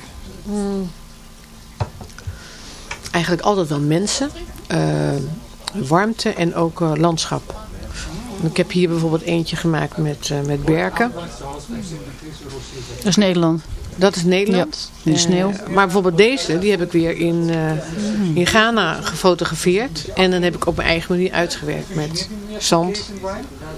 Eigenlijk altijd wel mensen. eh, warmte en ook eh, landschap. Ik heb hier bijvoorbeeld eentje gemaakt met, eh, met berken. Dat is Nederland. Dat is Nederland. Ja, in de Eh, sneeuw. maar bijvoorbeeld deze, die heb ik weer in, eh, in Ghana gefotografeerd. En dan heb ik op mijn eigen manier uitgewerkt met zand.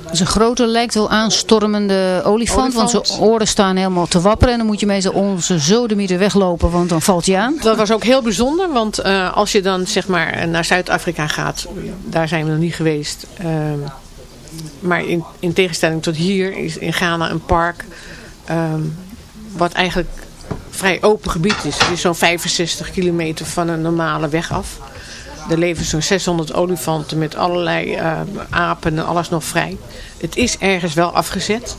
Dat is een grote, lijkt wel aanstormende olifant. Want Olifant. zijn oren staan helemaal te wapperen. En dan moet je mee zo onze zodemieter weglopen, want dan valt hij aan. Dat was ook heel bijzonder, want als je dan zeg maar naar Zuid-Afrika gaat, daar zijn we nog niet geweest. Ehm, maar in, in tegenstelling tot hier is in Ghana een park ehm, wat eigenlijk vrij open gebied is. Het is zo'n 65 kilometer van een normale weg af. Er leven zo'n 600 olifanten met allerlei eh, apen en alles nog vrij. Het is ergens wel afgezet.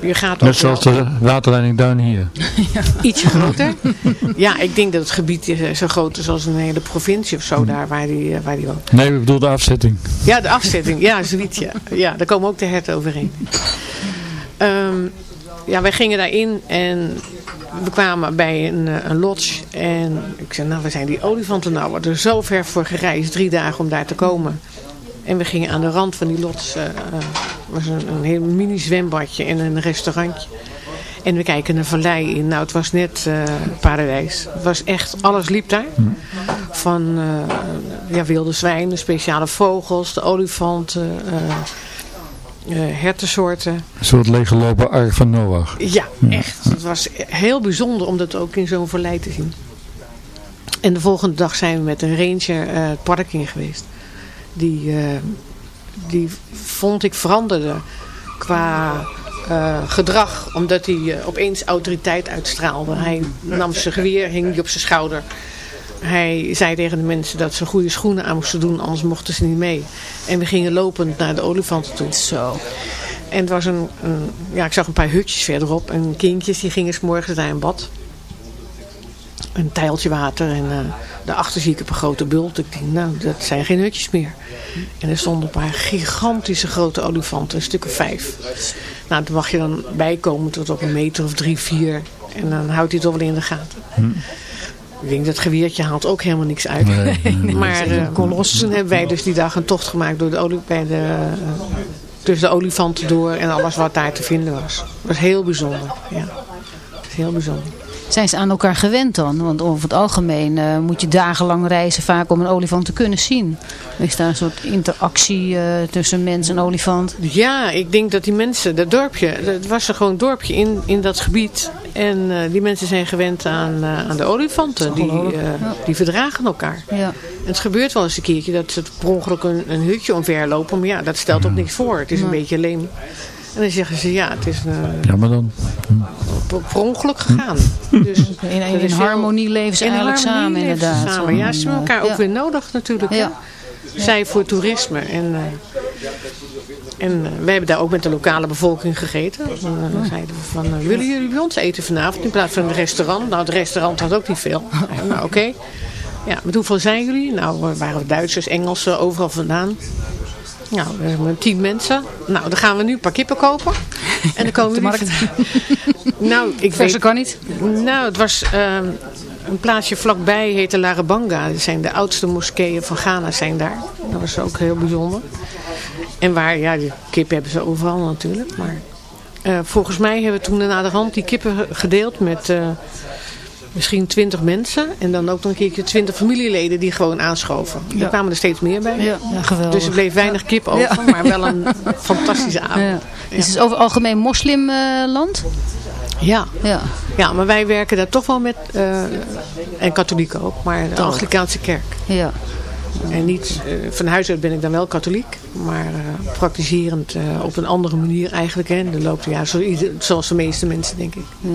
Je gaat ook Net zoals de waterleiding Duin hier. Ietsje groter. ja, ik denk dat het gebied eh, zo groot is als een hele provincie of zo daar waar die, eh, waar die woont. Nee, ik bedoel de afzetting. Ja, de afzetting. Ja, zoiets. Ja, ja daar komen ook de herten overheen. Ehm, ja, wij gingen daarin en we kwamen bij een, eh, een lodge. En ik zei, nou, we zijn die olifanten nou. We hebben er zo ver voor gereisd, drie dagen om daar te komen. En we gingen aan de rand van die eh, eh, was een, een heel mini zwembadje en een restaurantje. En we kijken een vallei in. Nou, het was net eh, paradijs. Het was echt, alles liep daar. Van eh, ja, wilde zwijnen, speciale vogels, de olifanten, hertensoorten. Een soort leeggelopen ark van Noach. Ja, echt. Het was heel bijzonder om dat ook in zo'n vallei te zien. En de volgende dag zijn we met een ranger het park in geweest. Die, eh, die vond ik veranderde qua eh, gedrag, omdat hij eh, opeens autoriteit uitstraalde. Hij nam zijn geweer, hing die op zijn schouder. Hij zei tegen de mensen dat ze goede schoenen aan moesten doen, anders mochten ze niet mee. En we gingen lopend naar de olifanten toe. Zo. En het was een, een ja, ik zag een paar hutjes verderop. En kindjes die gingen s morgens naar een bad. Een tijltje water. En eh, daarachter zie ik op een grote bult. Ik denk, nou, dat zijn geen hutjes meer. En er stonden een paar gigantische grote olifanten. Een stuk of vijf. Nou, daar mag je dan bijkomen tot op een meter of drie, vier. En dan houdt hij het toch wel in de gaten. Ik denk, dat geweertje haalt ook helemaal niks uit. Nee, nee, maar eh toen hebben wij dus die dag een tocht gemaakt door de olie, bij de, eh, tussen de olifanten door en alles wat daar te vinden was. Dat was heel bijzonder. Ja. Dat is heel bijzonder. Zijn ze aan elkaar gewend dan? Want over het algemeen eh, moet je dagenlang reizen vaak om een olifant te kunnen zien. Is daar een soort interactie eh, tussen mens en olifant? Ja, ik denk dat die mensen, dat dorpje, het was er gewoon een dorpje in, in dat gebied. En eh, die mensen zijn gewend aan, aan de olifanten. Die, ja. die verdragen elkaar. Ja. Het gebeurt wel eens een keertje dat ze per ongeluk een, een hutje omverlopen. Maar ja, dat stelt ook niks voor. Het is een beetje leem. En dan zeggen ze, ja, het is eh, Jammer dan. per, per ongeluk gegaan. Dus In, dat in, harmonie leven ze in eigenlijk samen inderdaad. Samen. Ja, ze hebben elkaar ook Ja. weer nodig natuurlijk. Ja. Zij voor toerisme. En, eh, en eh, wij hebben daar ook met de lokale bevolking gegeten. En, dan zeiden we van, willen jullie bij ons eten vanavond in plaats van een restaurant? Nou, het restaurant had ook niet veel. nou, oké. Ja, met hoeveel zijn jullie? Nou, we waren Duitsers, Engelsen, overal vandaan. Nou, we hebben tien mensen. Nou, dan gaan we nu een paar kippen kopen. En dan komen we de niet- Nou, ik Verse weet... kan niet. Nou, het was ehm, een plaatsje vlakbij, heette Larabanga. Dat zijn de oudste moskeeën van Ghana zijn daar. Dat was ook heel bijzonder. En waar, ja, die kippen hebben ze overal natuurlijk. Maar eh, volgens mij hebben we toen na de rand die kippen ge- gedeeld met eh, misschien twintig mensen. En dan ook nog een keertje twintig familieleden die gewoon aanschoven. Ja. Er kwamen er steeds meer bij. Ja, ja geweldig. Dus er bleef weinig kip over, Ja. maar wel een fantastische avond. Is het over het algemeen moslimland? Ja. ja. ja, maar wij werken daar toch wel met, eh, en katholieken ook, maar de Anglikaanse kerk. ja. En niet, eh, van huis uit ben ik dan wel katholiek, maar eh, praktiserend op een andere manier eigenlijk. Hè, in de loop der jaren, zoals de meeste mensen denk ik. Ja.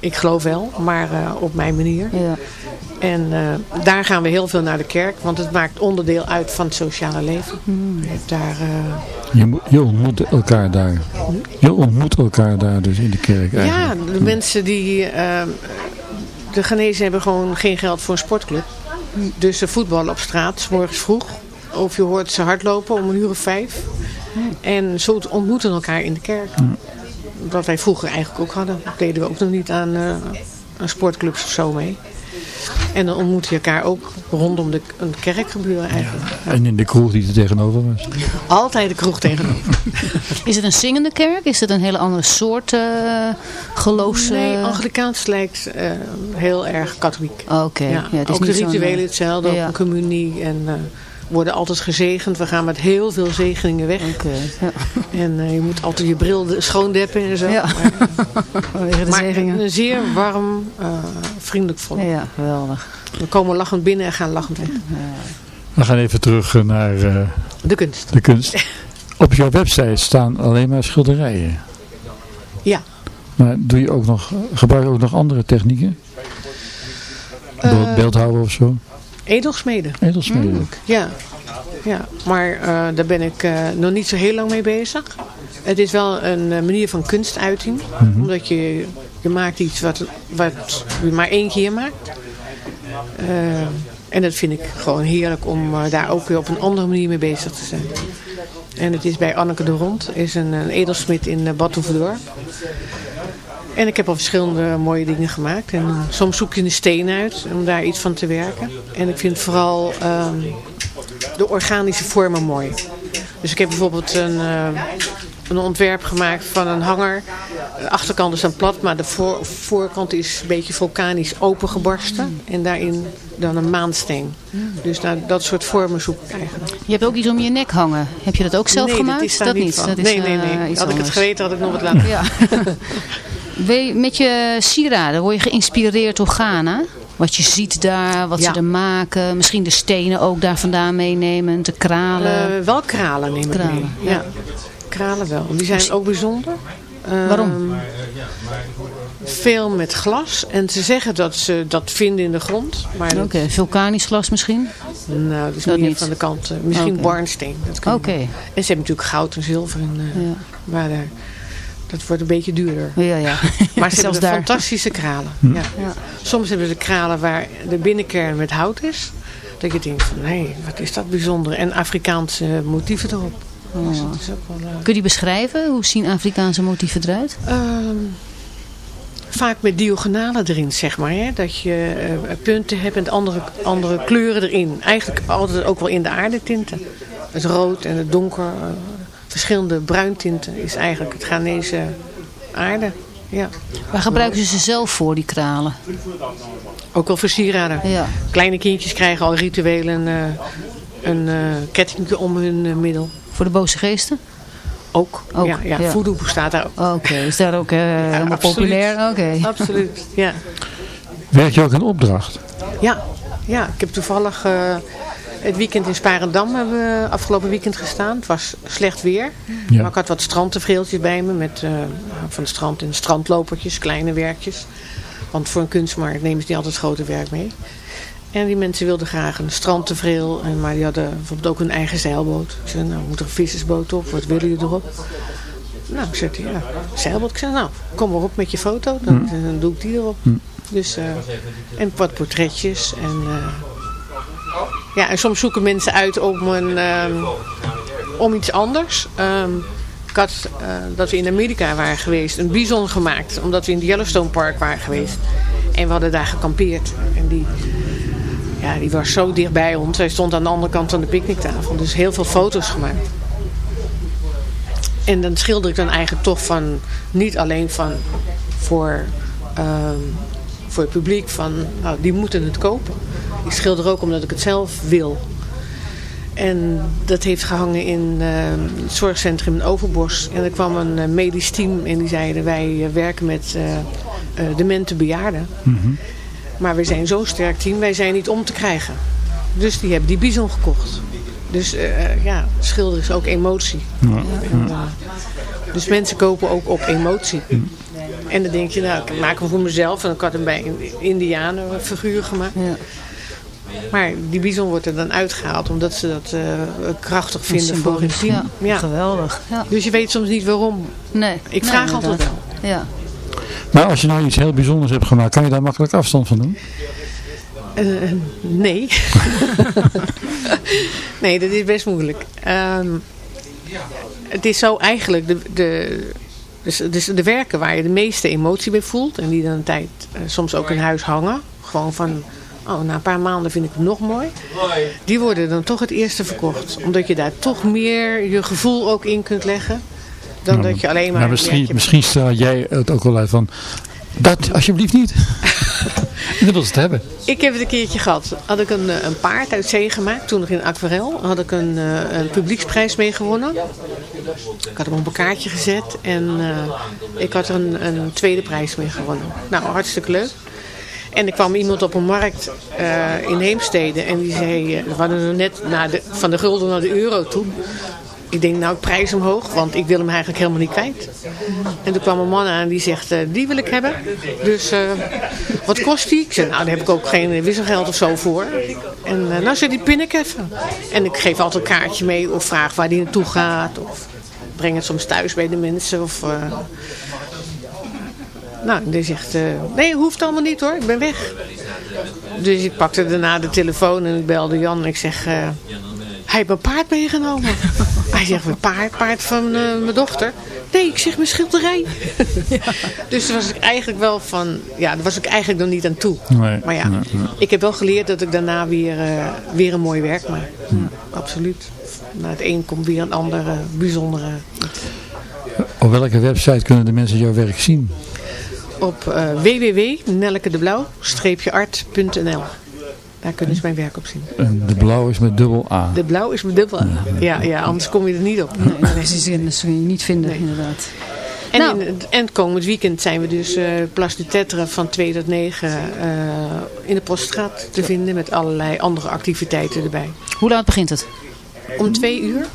Ik geloof wel, maar eh, op mijn manier. Ja. En eh, daar gaan we heel veel naar de kerk, want het maakt onderdeel uit van het sociale leven. Hmm. Je hebt daar, eh, Je, je ontmoet elkaar daar. Je ontmoet elkaar daar dus in de kerk ja, de mensen die... eh, de genezen hebben gewoon geen geld voor een sportclub. Dus ze voetballen op straat, 's morgens vroeg. Of je hoort ze hardlopen om een uur of vijf. En zo ontmoeten elkaar in de kerk. Wat wij vroeger eigenlijk ook hadden. Dat deden we ook nog niet aan, eh, aan sportclubs of zo mee. En dan ontmoet je elkaar ook rondom de, een kerk gebeuren eigenlijk. En in de kroeg die er tegenover was. Altijd de kroeg tegenover. Is het een zingende kerk? Is het een hele andere soort uh, geloofs... Nee, Anglikaans lijkt uh, heel erg katholiek. Oké. Okay. Ja, ja, ook de rituelen hetzelfde, ja. ook een communie en uh, worden altijd gezegend. We gaan met heel veel zegeningen weg. Okay, ja. En uh, je moet altijd je bril schoondeppen en zo. Ja. Maar, maar een zeer warm, uh, vriendelijk volk. Ja, geweldig. We komen lachend binnen en gaan lachend weg. We gaan even terug naar uh, de kunst. De kunst. Op jouw website staan alleen maar schilderijen. Ja. Maar doe je ook nog, gebruik je ook nog andere technieken? Uh, Beeldhouden of zo? Edelsmeden. Edelsmeden. Mm, ja. ja, maar uh, daar ben ik uh, nog niet zo heel lang mee bezig. Het is wel een manier van kunstuiting. Mm -hmm. Omdat je, je maakt iets wat, wat je maar één keer maakt. En dat vind ik gewoon heerlijk om daar ook weer op een andere manier mee bezig te zijn. En het is bij Anneke de Rond, is een, een edelsmid in uh, Bad Hoeverdorp. En ik heb al verschillende mooie dingen gemaakt. En soms zoek je een steen uit om daar iets van te werken. En ik vind vooral um, de organische vormen mooi. Dus ik heb bijvoorbeeld een, uh, een ontwerp gemaakt van een hanger. De achterkant is dan plat, maar de voor, voorkant is een beetje vulkanisch opengebarsten. En daarin dan een maansteen. Dus nou, dat soort vormen zoek ik eigenlijk. Je hebt ook iets om je nek hangen. Heb je dat ook zelf nee, gemaakt? Dat, is dat niet. Dat is, nee, nee, nee. Uh, had ik het geweten, had ik nog wat laten. Ja. Met je sieraden word je geïnspireerd door Ghana? Wat je ziet daar, wat ja. ze er maken. Misschien de stenen ook daar vandaan meenemen, de kralen. Uh, wel kralen nemen kralen, mee. Ja. kralen wel. Die zijn ook bijzonder. Waarom? Ehm, veel met glas. En ze zeggen dat ze dat vinden in de grond. Oké, vulkanisch glas misschien? nou, dat is Dat niet. van de kant. eh, misschien barnsteen. Oké. En ze hebben natuurlijk goud en zilver. En, eh, Ja. maar daar, dat wordt een beetje duurder. Ja, ja. Maar ze Zelfs hebben daar. fantastische kralen. Ja. Ja. Soms hebben ze kralen waar de binnenkern met hout is. Dat je denkt van, hé, wat is dat bijzonder. En Afrikaanse motieven erop. Oh. Dus dat is ook wel... eh, Kun je die beschrijven? Hoe zien Afrikaanse motieven eruit? Ehm, vaak met diagonalen erin, zeg maar. Hè? Dat je eh, punten hebt en andere, andere kleuren erin. Eigenlijk altijd ook wel in de aardetinten. Het rood en het donker. eh, verschillende bruintinten is eigenlijk het Ghanese aarde. Ja. Waar gebruiken ze ze zelf voor, die kralen? Ook wel voor sieraden. Ja. Kleine kindjes krijgen al ritueel een, eh, een eh kettingje om hun eh, middel. Voor de boze geesten? Ook. Ook, ja, ja, ja. voodoo bestaat daar ook. Oké, is daar ook eh, helemaal absoluut. populair? Oké. Absoluut, ja. Werk je ook in opdracht? Ja, ja ik heb toevallig eh, het weekend in Sparendam hebben we afgelopen weekend gestaan. Het was slecht weer. Ja. Maar ik had wat strandtevreeltjes bij me met eh, van het strand en strandlopertjes, kleine werkjes. Want voor een kunstmarkt nemen ze niet altijd grote werk mee. En die mensen wilden graag een strandtevreel, en maar die hadden bijvoorbeeld ook een eigen zeilboot. Ik zei, nou moet er een vissersboot op, wat willen jullie erop? Nou, ik zei, ja, zeilboot. Ik zei, nou, kom maar op met je foto, dan, dan doe ik die erop. Dus, eh, en wat portretjes. En, eh, ja, en soms zoeken mensen uit om, een, ehm, om iets anders. Ehm, ik had, eh, dat we in Amerika waren geweest, een bison gemaakt. Omdat we in het Yellowstone Park waren geweest. En we hadden daar gekampeerd. En die, ja, die was zo dicht bij ons. Hij stond aan de andere kant van de picknicktafel. Dus heel veel foto's gemaakt. En dan schilder ik dan eigenlijk toch van, niet alleen van voor, ehm, voor het publiek, van nou, die moeten het kopen. Ik schilder ook omdat ik het zelf wil. En dat heeft gehangen in ehm, het zorgcentrum in Overbos. En er kwam een eh, medisch team en die zeiden wij eh, werken met eh demente bejaarden. Maar we zijn zo'n sterk team, wij zijn niet om te krijgen. Dus die hebben die bison gekocht. Dus ja, schilderen is ook emotie. Ja. En, dus mensen kopen ook op emotie. En dan denk je, nou, ik maak hem voor mezelf. En ik had hem bij een indianen figuur gemaakt. Ja. Maar die bison wordt er dan uitgehaald omdat ze dat eh, krachtig vinden voor hun team. Ja, Ja. geweldig. Ja. Dus je weet soms niet waarom. Nee. Ik nee, vraag altijd wel. Ja. Maar als je nou iets heel bijzonders hebt gemaakt, kan je daar makkelijk afstand van doen? Eh, nee. nee, dat is best moeilijk. Ehm, het is zo eigenlijk de, de, dus, dus de werken waar je de meeste emotie bij voelt. En die dan een tijd eh, soms ook in huis hangen. Gewoon van, oh na een paar maanden vind ik het nog mooi. Die worden dan toch het eerste verkocht. Omdat je daar toch meer je gevoel ook in kunt leggen. Dan dat je alleen maar... Nou, een misschien, werkje- misschien straal jij het ook wel uit van, dat alsjeblieft niet. Wil het hebben. Ik heb het een keertje gehad. Had ik een, eh, een paard uit zee gemaakt, toen nog in aquarel. Had ik een, eh, een publieksprijs mee gewonnen. Ik had hem op een kaartje gezet en eh, ik had er een, een tweede prijs mee gewonnen. Nou, hartstikke leuk. En er kwam iemand op een markt in Heemstede en die zei, we hadden net de, van de gulden naar de euro toe. Ik denk, nou, ik prijs hem hoog, want ik wil hem eigenlijk helemaal niet kwijt. En toen kwam een man aan die zegt, eh, die wil ik hebben. Dus eh, wat kost die? Ik zei, nou, daar heb ik ook geen wisselgeld of zo voor. En eh, nou, zei die pin ik even. En ik geef altijd een kaartje mee of vraag waar die naartoe gaat. Of breng het soms thuis bij de mensen. Of, nou, die zegt, nee, hoeft allemaal niet hoor, ik ben weg. Dus ik pakte daarna de telefoon en ik belde Jan en ik zeg... eh, hij heeft mijn paard meegenomen. Hij zegt, mijn paard? Paard van eh, mijn dochter? Nee, ik zeg mijn schilderij. dus daar was ik eigenlijk wel van... Ja, daar was ik eigenlijk nog niet aan toe. Nee, maar ja, nee, nee. ik heb wel geleerd dat ik daarna weer, eh, weer een mooi werk maak. Absoluut. Na het een komt weer een andere bijzondere iets. Op welke website kunnen de mensen jouw werk zien? Op uh, www.nelkedeblouw-art.nl Daar kunnen ze mijn werk op zien. En de blauw is met dubbel A. De blauw is met dubbel. A. Ja, ja, anders kom je er niet op. Nee, dat is dat zul je niet vinden, Nee. inderdaad. En, Nou. in, het- en komend weekend zijn we dus eh Place de Tetre van 2 tot 9 eh, in de Poststraat te vinden met allerlei andere activiteiten erbij. Hoe laat begint het? Om 2 uur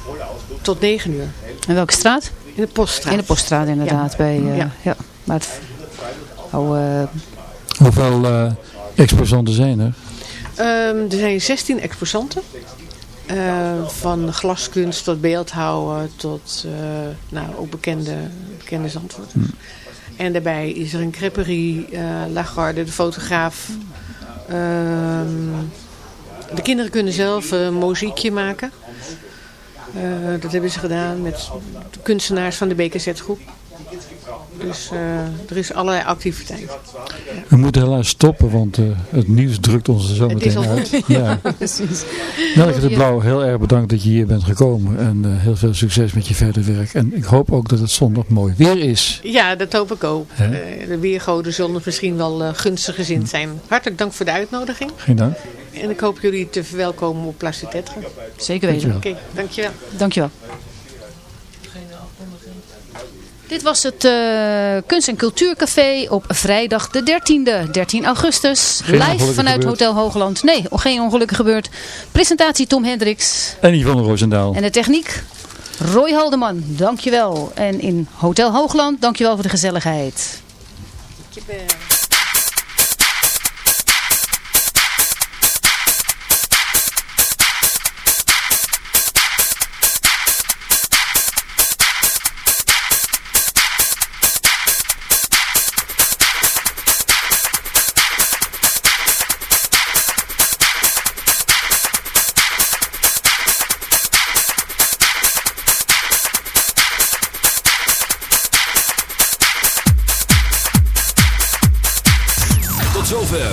tot 9 uur. In welke straat? In de Poststraat. In de Poststraat inderdaad. Ja. Bij, eh, Ja. ja. Maar het, oh, eh, Hoeveel eh, exposanten zijn er? Ehm, er zijn 16 exposanten. Eh, van glaskunst tot beeldhouwen tot eh, nou, ook bekende, bekende Zandvoort. En daarbij is er een creperie, eh Lagarde, de fotograaf. Ehm, de kinderen kunnen zelf een mozaïekje maken. Eh, dat hebben ze gedaan met kunstenaars van de BKZ-groep. Dus eh, er is allerlei activiteit. We moeten helaas stoppen, want eh, het nieuws drukt ons er zo meteen al- uit. Ja. precies. Nelke de Blauw, heel erg bedankt dat je hier bent gekomen. En eh, heel veel succes met je verder werk. En ik hoop ook dat het zondag mooi weer is. Ja, dat hoop ik ook. Eh, de weergoden zullen misschien wel eh, gunstig gezind zijn. Hartelijk dank voor de uitnodiging. Geen dank. En ik hoop jullie te verwelkomen op Place. Oké, Zeker weten. Dankjewel. dankjewel. Dankjewel. Dit was het eh, Kunst- en Cultuurcafé op vrijdag de 13e, 13 augustus. Geen live vanuit. Hotel Hoogland. Nee, geen ongelukken gebeurd. Presentatie Tom Hendricks. En Yvonne Roosendaal. En de techniek Roy Haldeman. Dankjewel. En in Hotel Hoogland, dankjewel voor de gezelligheid. Tot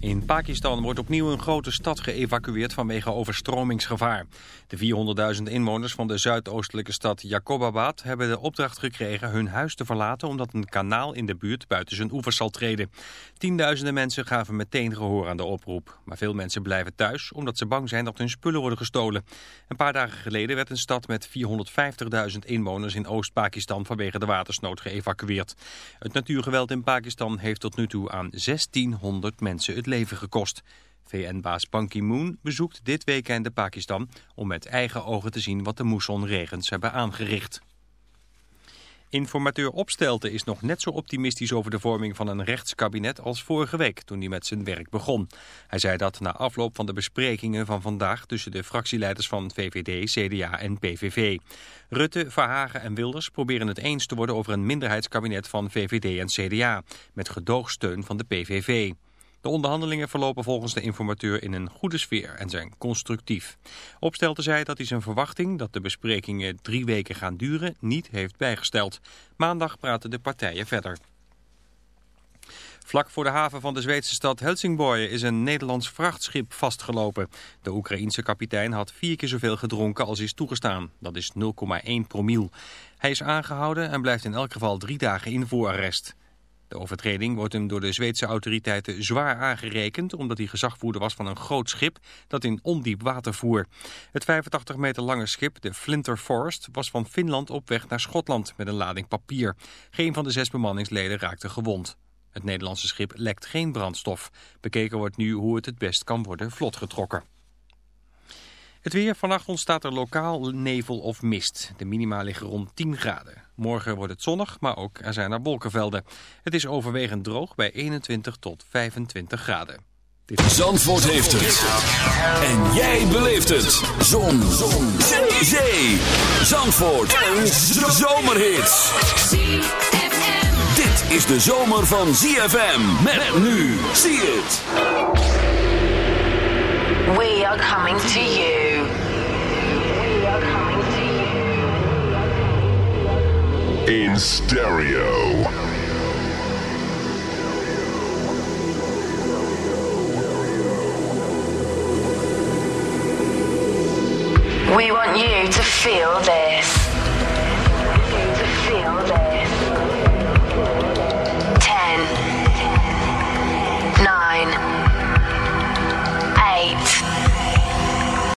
In Pakistan wordt opnieuw een grote stad geëvacueerd vanwege overstromingsgevaar. De 400.000 inwoners van de zuidoostelijke stad Jacobabad hebben de opdracht gekregen hun huis te verlaten omdat een kanaal in de buurt buiten zijn oevers zal treden. Tienduizenden mensen gaven meteen gehoor aan de oproep. Maar veel mensen blijven thuis omdat ze bang zijn dat hun spullen worden gestolen. Een paar dagen geleden werd een stad met 450.000 inwoners in Oost-Pakistan vanwege de watersnood geëvacueerd. Het natuurgeweld in Pakistan heeft tot nu toe aan 1600 mensen het leven gekost. VN-baas Ban Ki-moon bezoekt dit weekend de Pakistan om met eigen ogen te zien wat de moessonregens hebben aangericht. Informateur Opstelten is nog net zo optimistisch over de vorming van een rechtskabinet als vorige week toen hij met zijn werk begon. Hij zei dat na afloop van de besprekingen van vandaag tussen de fractieleiders van VVD, CDA en PVV. Rutte, Verhagen en Wilders proberen het eens te worden over een minderheidskabinet van VVD en CDA, met gedoogsteun van de PVV. De onderhandelingen verlopen volgens de informateur in een goede sfeer en zijn constructief. Opstelten zei dat hij zijn verwachting dat de besprekingen drie weken gaan duren niet heeft bijgesteld. Maandag praten de partijen verder. Vlak voor de haven van de Zweedse stad Helsingborg is een Nederlands vrachtschip vastgelopen. De Oekraïense kapitein had vier keer zoveel gedronken als is toegestaan. Dat is 0,1 promiel. Hij is aangehouden en blijft in elk geval drie dagen in voorarrest. De overtreding wordt hem door de Zweedse autoriteiten zwaar aangerekend... omdat hij gezagvoerder was van een groot schip dat in ondiep water voer. Het 85 meter lange schip, de Flinter Forest, was van Finland op weg naar Schotland... met een lading papier. Geen van de zes bemanningsleden raakte gewond. Het Nederlandse schip lekt geen brandstof. Bekeken wordt nu hoe het het best kan worden vlotgetrokken. Het weer. Vannacht ontstaat er lokaal nevel of mist. De minima liggen rond 10 graden. Morgen wordt het zonnig, maar ook er zijn er wolkenvelden. Het is overwegend droog bij 21 tot 25 graden. Dit is Zandvoort heeft het. En jij beleeft het. Zon. Zon. Zee. Zee. Zandvoort. Een zomerhit. Dit is de zomer van ZFM. Met nu. Zie het. We are coming to you. in stereo. We want you to feel this. To feel this.